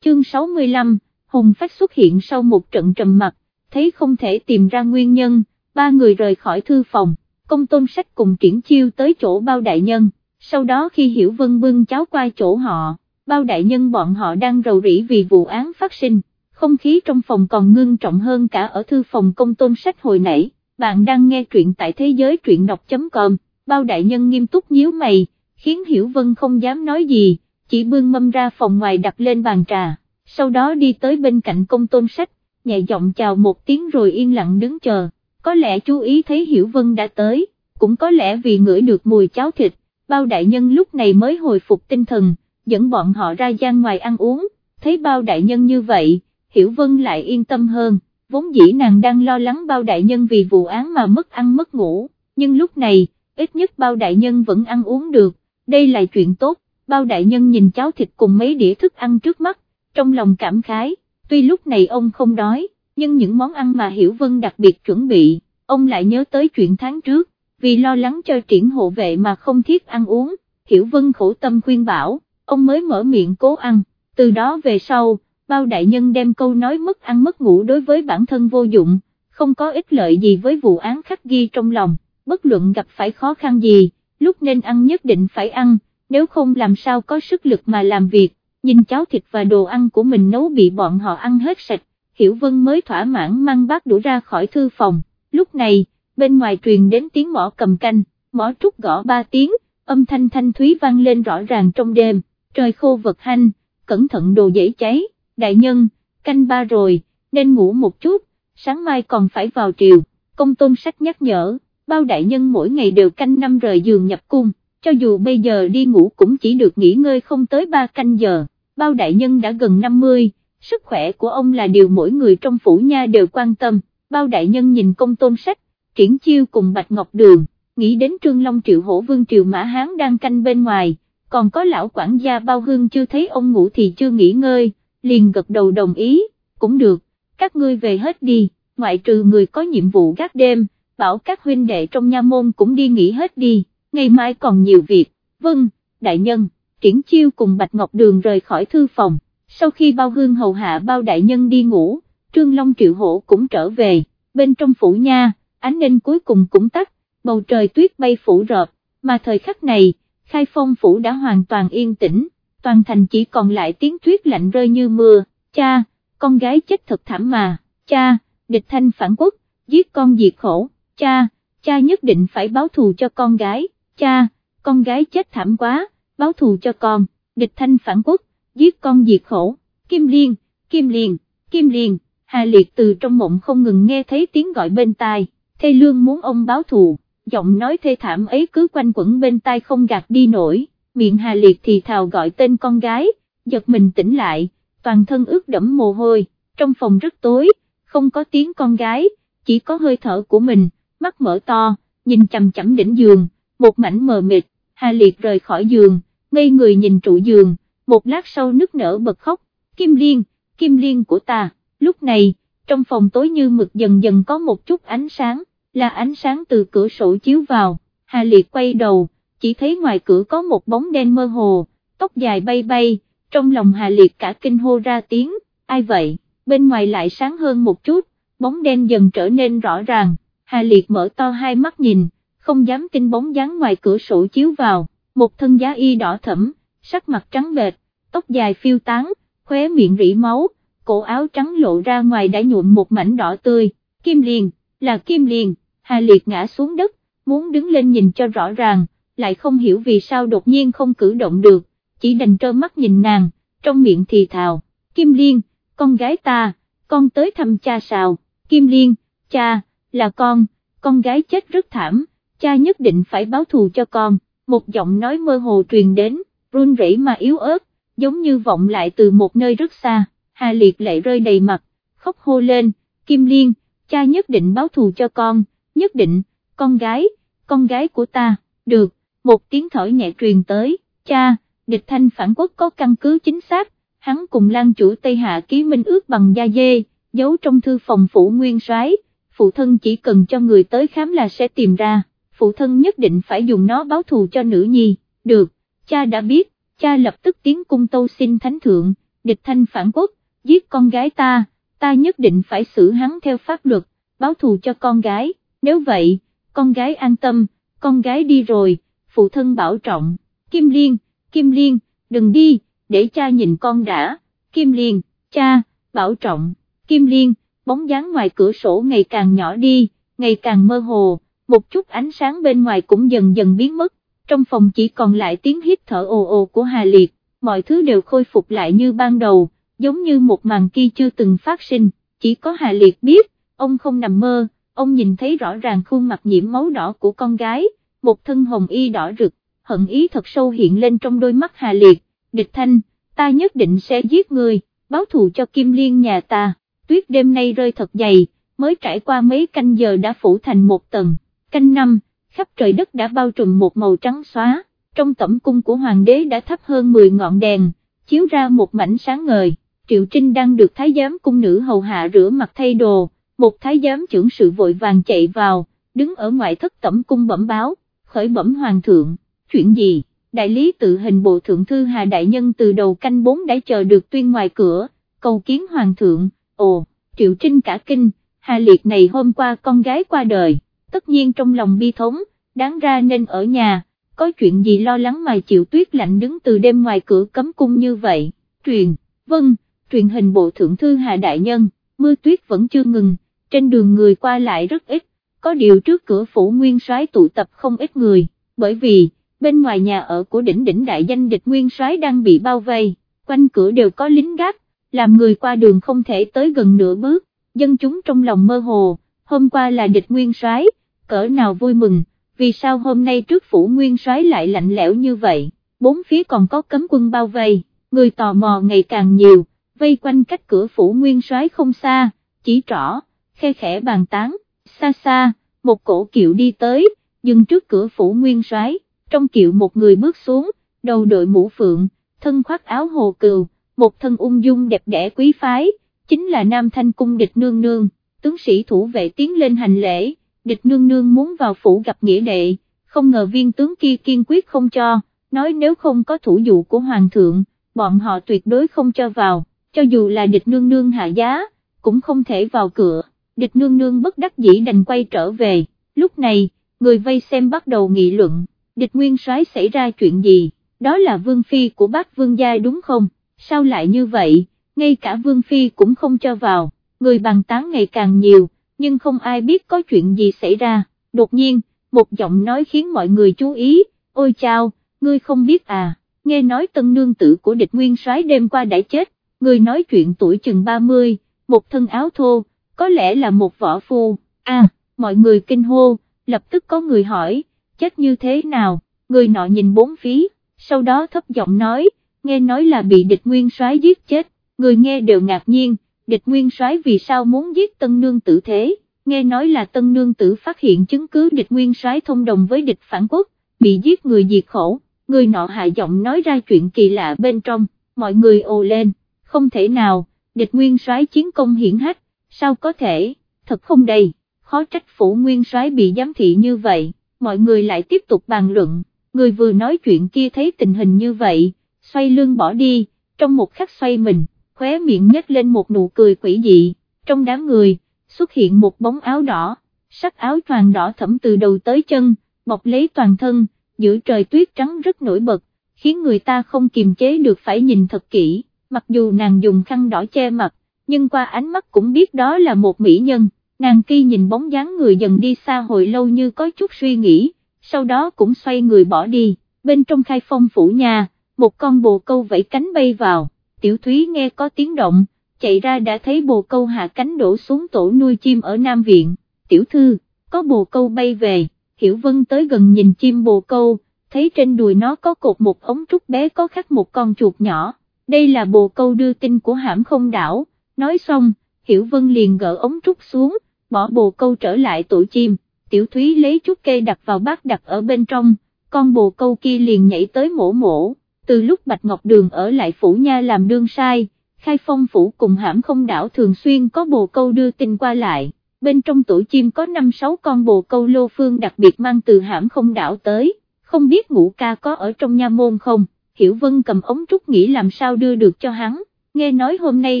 Chương 65, Hùng Phách xuất hiện sau một trận trầm mặt, thấy không thể tìm ra nguyên nhân, ba người rời khỏi thư phòng, công tôn sách cùng triển chiêu tới chỗ bao đại nhân, sau đó khi Hiểu Vân bưng cháo qua chỗ họ, bao đại nhân bọn họ đang rầu rĩ vì vụ án phát sinh, không khí trong phòng còn ngưng trọng hơn cả ở thư phòng công tôn sách hồi nãy, bạn đang nghe truyện tại thế giới truyện đọc.com, bao đại nhân nghiêm túc nhíu mày, khiến Hiểu Vân không dám nói gì, chỉ bưng mâm ra phòng ngoài đặt lên bàn trà, sau đó đi tới bên cạnh công tôn sách, nhẹ giọng chào một tiếng rồi yên lặng đứng chờ, có lẽ chú ý thấy Hiểu Vân đã tới, cũng có lẽ vì ngửi được mùi cháo thịt, bao đại nhân lúc này mới hồi phục tinh thần, dẫn bọn họ ra gian ngoài ăn uống, thấy bao đại nhân như vậy, Hiểu Vân lại yên tâm hơn, vốn dĩ nàng đang lo lắng bao đại nhân vì vụ án mà mất ăn mất ngủ, nhưng lúc này, ít nhất bao đại nhân vẫn ăn uống được, đây là chuyện tốt, bao đại nhân nhìn cháo thịt cùng mấy đĩa thức ăn trước mắt, trong lòng cảm khái, tuy lúc này ông không đói, nhưng những món ăn mà Hiểu Vân đặc biệt chuẩn bị, ông lại nhớ tới chuyện tháng trước, vì lo lắng cho triển hộ vệ mà không thiết ăn uống, Hiểu Vân khổ tâm khuyên bảo, ông mới mở miệng cố ăn, từ đó về sau, bao đại nhân đem câu nói mất ăn mất ngủ đối với bản thân vô dụng, không có ích lợi gì với vụ án khắc ghi trong lòng, bất luận gặp phải khó khăn gì, lúc nên ăn nhất định phải ăn, nếu không làm sao có sức lực mà làm việc, nhìn cháo thịt và đồ ăn của mình nấu bị bọn họ ăn hết sạch, Hiểu Vân mới thỏa mãn mang bát đũa ra khỏi thư phòng, lúc này, bên ngoài truyền đến tiếng mỏ cầm canh, mỏ trúc gõ ba tiếng, âm thanh thanh thúy vang lên rõ ràng trong đêm, trời khô vật hanh, cẩn thận đồ dễ cháy, đại nhân, canh ba rồi, nên ngủ một chút, sáng mai còn phải vào triều, công tôn sách nhắc nhở, bao đại nhân mỗi ngày đều canh năm rời giường nhập cung, cho dù bây giờ đi ngủ cũng chỉ được nghỉ ngơi không tới ba canh giờ, bao đại nhân đã gần 50, sức khỏe của ông là điều mỗi người trong phủ nha đều quan tâm, bao đại nhân nhìn công tôn sách, triển chiêu cùng Bạch Ngọc Đường, nghĩ đến Trương Long Triệu Hổ Vương Triều Mã Hán đang canh bên ngoài, còn có lão quản gia bao hương chưa thấy ông ngủ thì chưa nghỉ ngơi, liền gật đầu đồng ý, cũng được, các ngươi về hết đi, ngoại trừ người có nhiệm vụ gác đêm, bảo các huynh đệ trong nha môn cũng đi nghỉ hết đi, ngày mai còn nhiều việc, vâng, đại nhân, triển chiêu cùng Bạch Ngọc Đường rời khỏi thư phòng, sau khi bao hương hầu hạ bao đại nhân đi ngủ, Trương Long Triệu Hổ cũng trở về, bên trong phủ nha, ánh ninh cuối cùng cũng tắt, bầu trời tuyết bay phủ rợp, mà thời khắc này, khai phong phủ đã hoàn toàn yên tĩnh, toàn thành chỉ còn lại tiếng tuyết lạnh rơi như mưa, cha, con gái chết thật thảm mà, cha, địch thanh phản quốc, giết con diệt khổ, cha, cha nhất định phải báo thù cho con gái, cha, con gái chết thảm quá, báo thù cho con, địch thanh phản quốc, giết con diệt khổ, kim liên, kim liên, kim liên, Hà Liệt từ trong mộng không ngừng nghe thấy tiếng gọi bên tai, thê lương muốn ông báo thù, giọng nói thê thảm ấy cứ quanh quẩn bên tai không gạt đi nổi, miệng Hà Liệt thì thào gọi tên con gái, giật mình tỉnh lại, toàn thân ướt đẫm mồ hôi, trong phòng rất tối, không có tiếng con gái, chỉ có hơi thở của mình, mắt mở to, nhìn chằm chằm đỉnh giường, một mảnh mờ mịt, Hà Liệt rời khỏi giường, ngây người nhìn trụ giường, một lát sau nức nở bật khóc, Kim Liên, Kim Liên của ta, lúc này, trong phòng tối như mực dần dần có một chút ánh sáng, là ánh sáng từ cửa sổ chiếu vào, Hà Liệt quay đầu, chỉ thấy ngoài cửa có một bóng đen mơ hồ, tóc dài bay bay, trong lòng Hà Liệt cả kinh hô ra tiếng, ai vậy, bên ngoài lại sáng hơn một chút, bóng đen dần trở nên rõ ràng, Hà Liệt mở to hai mắt nhìn, không dám tin bóng dáng ngoài cửa sổ chiếu vào, một thân giá y đỏ thẫm, sắc mặt trắng bệch, tóc dài phiêu tán, khóe miệng rỉ máu, cổ áo trắng lộ ra ngoài đã nhuộm một mảnh đỏ tươi, Kim Liền, là Kim Liền, Hà Liệt ngã xuống đất, muốn đứng lên nhìn cho rõ ràng, lại không hiểu vì sao đột nhiên không cử động được, chỉ đành trơ mắt nhìn nàng, trong miệng thì thào, Kim Liên, con gái ta, con tới thăm cha sao, Kim Liên, cha, là con, con gái chết rất thảm, cha nhất định phải báo thù cho con, một giọng nói mơ hồ truyền đến, run rẩy mà yếu ớt, giống như vọng lại từ một nơi rất xa, Hà Liệt lệ rơi đầy mặt, khóc hô lên, Kim Liên, cha nhất định báo thù cho con, nhất định, con gái, con gái của ta, được, một tiếng thở nhẹ truyền tới, cha, địch thanh phản quốc có căn cứ chính xác, hắn cùng lan chủ Tây Hạ ký minh ước bằng da dê, giấu trong thư phòng phủ nguyên soái, phụ thân chỉ cần cho người tới khám là sẽ tìm ra, phụ thân nhất định phải dùng nó báo thù cho nữ nhi, được, cha đã biết, cha lập tức tiến cung tâu xin thánh thượng, địch thanh phản quốc, giết con gái ta, ta nhất định phải xử hắn theo pháp luật, báo thù cho con gái, nếu vậy, con gái an tâm, con gái đi rồi, phụ thân bảo trọng, Kim Liên, Kim Liên, đừng đi, để cha nhìn con đã, Kim Liên, cha, bảo trọng, Kim Liên, bóng dáng ngoài cửa sổ ngày càng nhỏ đi, ngày càng mơ hồ, một chút ánh sáng bên ngoài cũng dần dần biến mất, trong phòng chỉ còn lại tiếng hít thở ồ ồ của Hà Liệt, mọi thứ đều khôi phục lại như ban đầu, giống như một màn kia chưa từng phát sinh, chỉ có Hà Liệt biết, ông không nằm mơ, ông nhìn thấy rõ ràng khuôn mặt nhiễm máu đỏ của con gái, một thân hồng y đỏ rực, hận ý thật sâu hiện lên trong đôi mắt Hà Liệt, địch thanh, ta nhất định sẽ giết người, báo thù cho Kim Liên nhà ta, tuyết đêm nay rơi thật dày, mới trải qua mấy canh giờ đã phủ thành một tầng, canh năm, khắp trời đất đã bao trùm một màu trắng xóa, trong tẩm cung của hoàng đế đã thắp hơn 10 ngọn đèn, chiếu ra một mảnh sáng ngời, Triệu Trinh đang được thái giám cung nữ hầu hạ rửa mặt thay đồ, một thái giám trưởng sự vội vàng chạy vào, đứng ở ngoại thất tẩm cung bẩm báo, khởi bẩm hoàng thượng, chuyện gì, đại lý tự hình bộ thượng thư Hà Đại Nhân từ đầu canh bốn đã chờ được tuyên ngoài cửa, cầu kiến hoàng thượng, ồ, Triệu Trinh cả kinh, Hà Liệt này hôm qua con gái qua đời, tất nhiên trong lòng bi thống, đáng ra nên ở nhà, có chuyện gì lo lắng mà chịu tuyết lạnh đứng từ đêm ngoài cửa cấm cung như vậy, truyền, vâng, truyền hình bộ thượng thư Hà Đại Nhân, mưa tuyết vẫn chưa ngừng, trên đường người qua lại rất ít, có điều trước cửa phủ nguyên soái tụ tập không ít người, bởi vì, bên ngoài nhà ở của đỉnh đỉnh đại danh địch nguyên soái đang bị bao vây, quanh cửa đều có lính gác, làm người qua đường không thể tới gần nửa bước, dân chúng trong lòng mơ hồ, hôm qua là địch nguyên soái, cỡ nào vui mừng, vì sao hôm nay trước phủ nguyên soái lại lạnh lẽo như vậy, bốn phía còn có cấm quân bao vây, người tò mò ngày càng nhiều, vây quanh cách cửa phủ nguyên soái không xa, chỉ trỏ, khe khẽ bàn tán, xa xa, một cổ kiệu đi tới, dừng trước cửa phủ nguyên soái, trong kiệu một người bước xuống, đầu đội mũ phượng, thân khoác áo hồ cừu, một thân ung dung đẹp đẽ quý phái, chính là Nam Thanh Cung địch nương nương, tướng sĩ thủ vệ tiến lên hành lễ, địch nương nương muốn vào phủ gặp nghĩa đệ, không ngờ viên tướng kia kiên quyết không cho, nói nếu không có thủ dụ của Hoàng thượng, bọn họ tuyệt đối không cho vào, cho dù là địch nương nương hạ giá, cũng không thể vào cửa, địch nương nương bất đắc dĩ đành quay trở về, lúc này, người vây xem bắt đầu nghị luận, địch nguyên soái xảy ra chuyện gì, đó là vương phi của bác vương gia đúng không, sao lại như vậy, ngay cả vương phi cũng không cho vào, người bàn tán ngày càng nhiều, nhưng không ai biết có chuyện gì xảy ra, đột nhiên, một giọng nói khiến mọi người chú ý, ôi chao, ngươi không biết à, nghe nói tân nương tử của địch nguyên soái đêm qua đã chết, người nói chuyện tuổi chừng 30, một thân áo thô, có lẽ là một võ phu, à, mọi người kinh hô, lập tức có người hỏi, chết như thế nào, người nọ nhìn bốn phí, sau đó thấp giọng nói, nghe nói là bị địch nguyên soái giết chết, người nghe đều ngạc nhiên, địch nguyên soái vì sao muốn giết tân nương tử thế, nghe nói là tân nương tử phát hiện chứng cứ địch nguyên soái thông đồng với địch phản quốc, bị giết người diệt khổ, người nọ hạ giọng nói ra chuyện kỳ lạ bên trong, mọi người ồ lên, không thể nào, địch nguyên soái chiến công hiển hách, sao có thể, thật không đây. Khó trách phủ nguyên soái bị giám thị như vậy, mọi người lại tiếp tục bàn luận, người vừa nói chuyện kia thấy tình hình như vậy, xoay lưng bỏ đi, trong một khắc xoay mình, khóe miệng nhếch lên một nụ cười quỷ dị, trong đám người, xuất hiện một bóng áo đỏ, sắc áo choàng đỏ thẫm từ đầu tới chân, bọc lấy toàn thân, giữa trời tuyết trắng rất nổi bật, khiến người ta không kiềm chế được phải nhìn thật kỹ, mặc dù nàng dùng khăn đỏ che mặt, nhưng qua ánh mắt cũng biết đó là một mỹ nhân, nàng kia nhìn bóng dáng người dần đi xa hồi lâu như có chút suy nghĩ, sau đó cũng xoay người bỏ đi, bên trong khai phong phủ nhà, một con bồ câu vẫy cánh bay vào, tiểu thúy nghe có tiếng động, chạy ra đã thấy bồ câu hạ cánh đổ xuống tổ nuôi chim ở Nam Viện, tiểu thư, có bồ câu bay về, Hiểu Vân tới gần nhìn chim bồ câu, thấy trên đùi nó có cột một ống trúc bé có khắc một con chuột nhỏ, đây là bồ câu đưa tin của hãm không đảo, nói xong, Hiểu Vân liền gỡ ống trúc xuống, bỏ bồ câu trở lại tổ chim, tiểu thúy lấy chút cây đặt vào bát đặt ở bên trong, con bồ câu kia liền nhảy tới mổ mổ, từ lúc Bạch Ngọc Đường ở lại phủ nha làm đương sai, khai phong phủ cùng hãm không đảo thường xuyên có bồ câu đưa tin qua lại, bên trong tổ chim có 5-6 con bồ câu lô phương đặc biệt mang từ hãm không đảo tới, không biết ngũ ca có ở trong nha môn không, Hiểu Vân cầm ống trúc nghĩ làm sao đưa được cho hắn, nghe nói hôm nay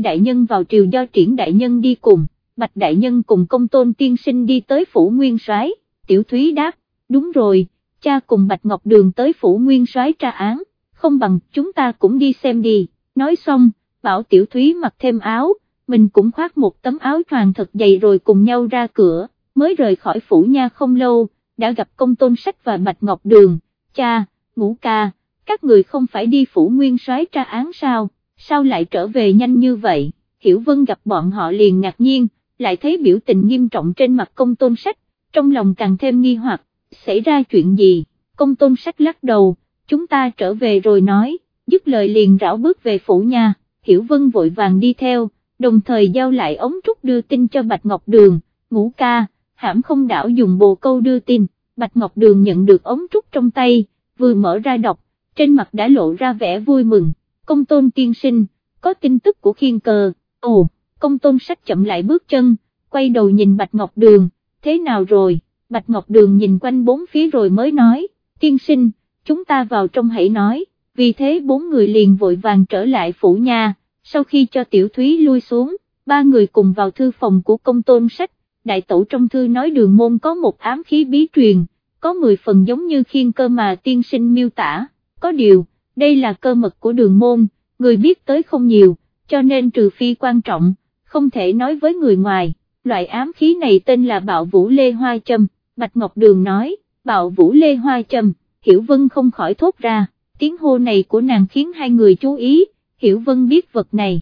đại nhân vào triều do triển đại nhân đi cùng, Bạch đại nhân cùng công tôn tiên sinh đi tới phủ nguyên soái. tiểu thúy đáp, đúng rồi, cha cùng Bạch Ngọc Đường tới phủ nguyên soái tra án, không bằng chúng ta cũng đi xem đi, nói xong, bảo tiểu thúy mặc thêm áo, mình cũng khoác một tấm áo choàng thật dày rồi cùng nhau ra cửa, mới rời khỏi phủ nha không lâu, đã gặp công tôn sách và Bạch Ngọc Đường, cha, ngũ ca, các người không phải đi phủ nguyên soái tra án sao, sao lại trở về nhanh như vậy, Hiểu Vân gặp bọn họ liền ngạc nhiên, lại thấy biểu tình nghiêm trọng trên mặt công tôn sách, trong lòng càng thêm nghi hoặc, xảy ra chuyện gì, công tôn sách lắc đầu, chúng ta trở về rồi nói, dứt lời liền rảo bước về phủ nhà, Hiểu Vân vội vàng đi theo, đồng thời giao lại ống trúc đưa tin cho Bạch Ngọc Đường, ngũ ca, hãm không đảo dùng bồ câu đưa tin, Bạch Ngọc Đường nhận được ống trúc trong tay, vừa mở ra đọc, trên mặt đã lộ ra vẻ vui mừng, công tôn tiên sinh, có tin tức của khiên cờ, ồ, công tôn sách chậm lại bước chân, quay đầu nhìn Bạch Ngọc Đường, thế nào rồi, Bạch Ngọc Đường nhìn quanh bốn phía rồi mới nói, tiên sinh, chúng ta vào trong hãy nói, vì thế bốn người liền vội vàng trở lại phủ nhà, sau khi cho tiểu thúy lui xuống, ba người cùng vào thư phòng của công tôn sách, đại tổ trong thư nói đường môn có một ám khí bí truyền, có 10 phần giống như khiên cơ mà tiên sinh miêu tả, có điều, đây là cơ mật của đường môn, người biết tới không nhiều, cho nên trừ phi quan trọng, không thể nói với người ngoài, loại ám khí này tên là bạo vũ lê hoa châm, Bạch Ngọc Đường nói, bạo vũ lê hoa châm, Hiểu Vân không khỏi thốt ra, tiếng hô này của nàng khiến hai người chú ý, Hiểu Vân biết vật này.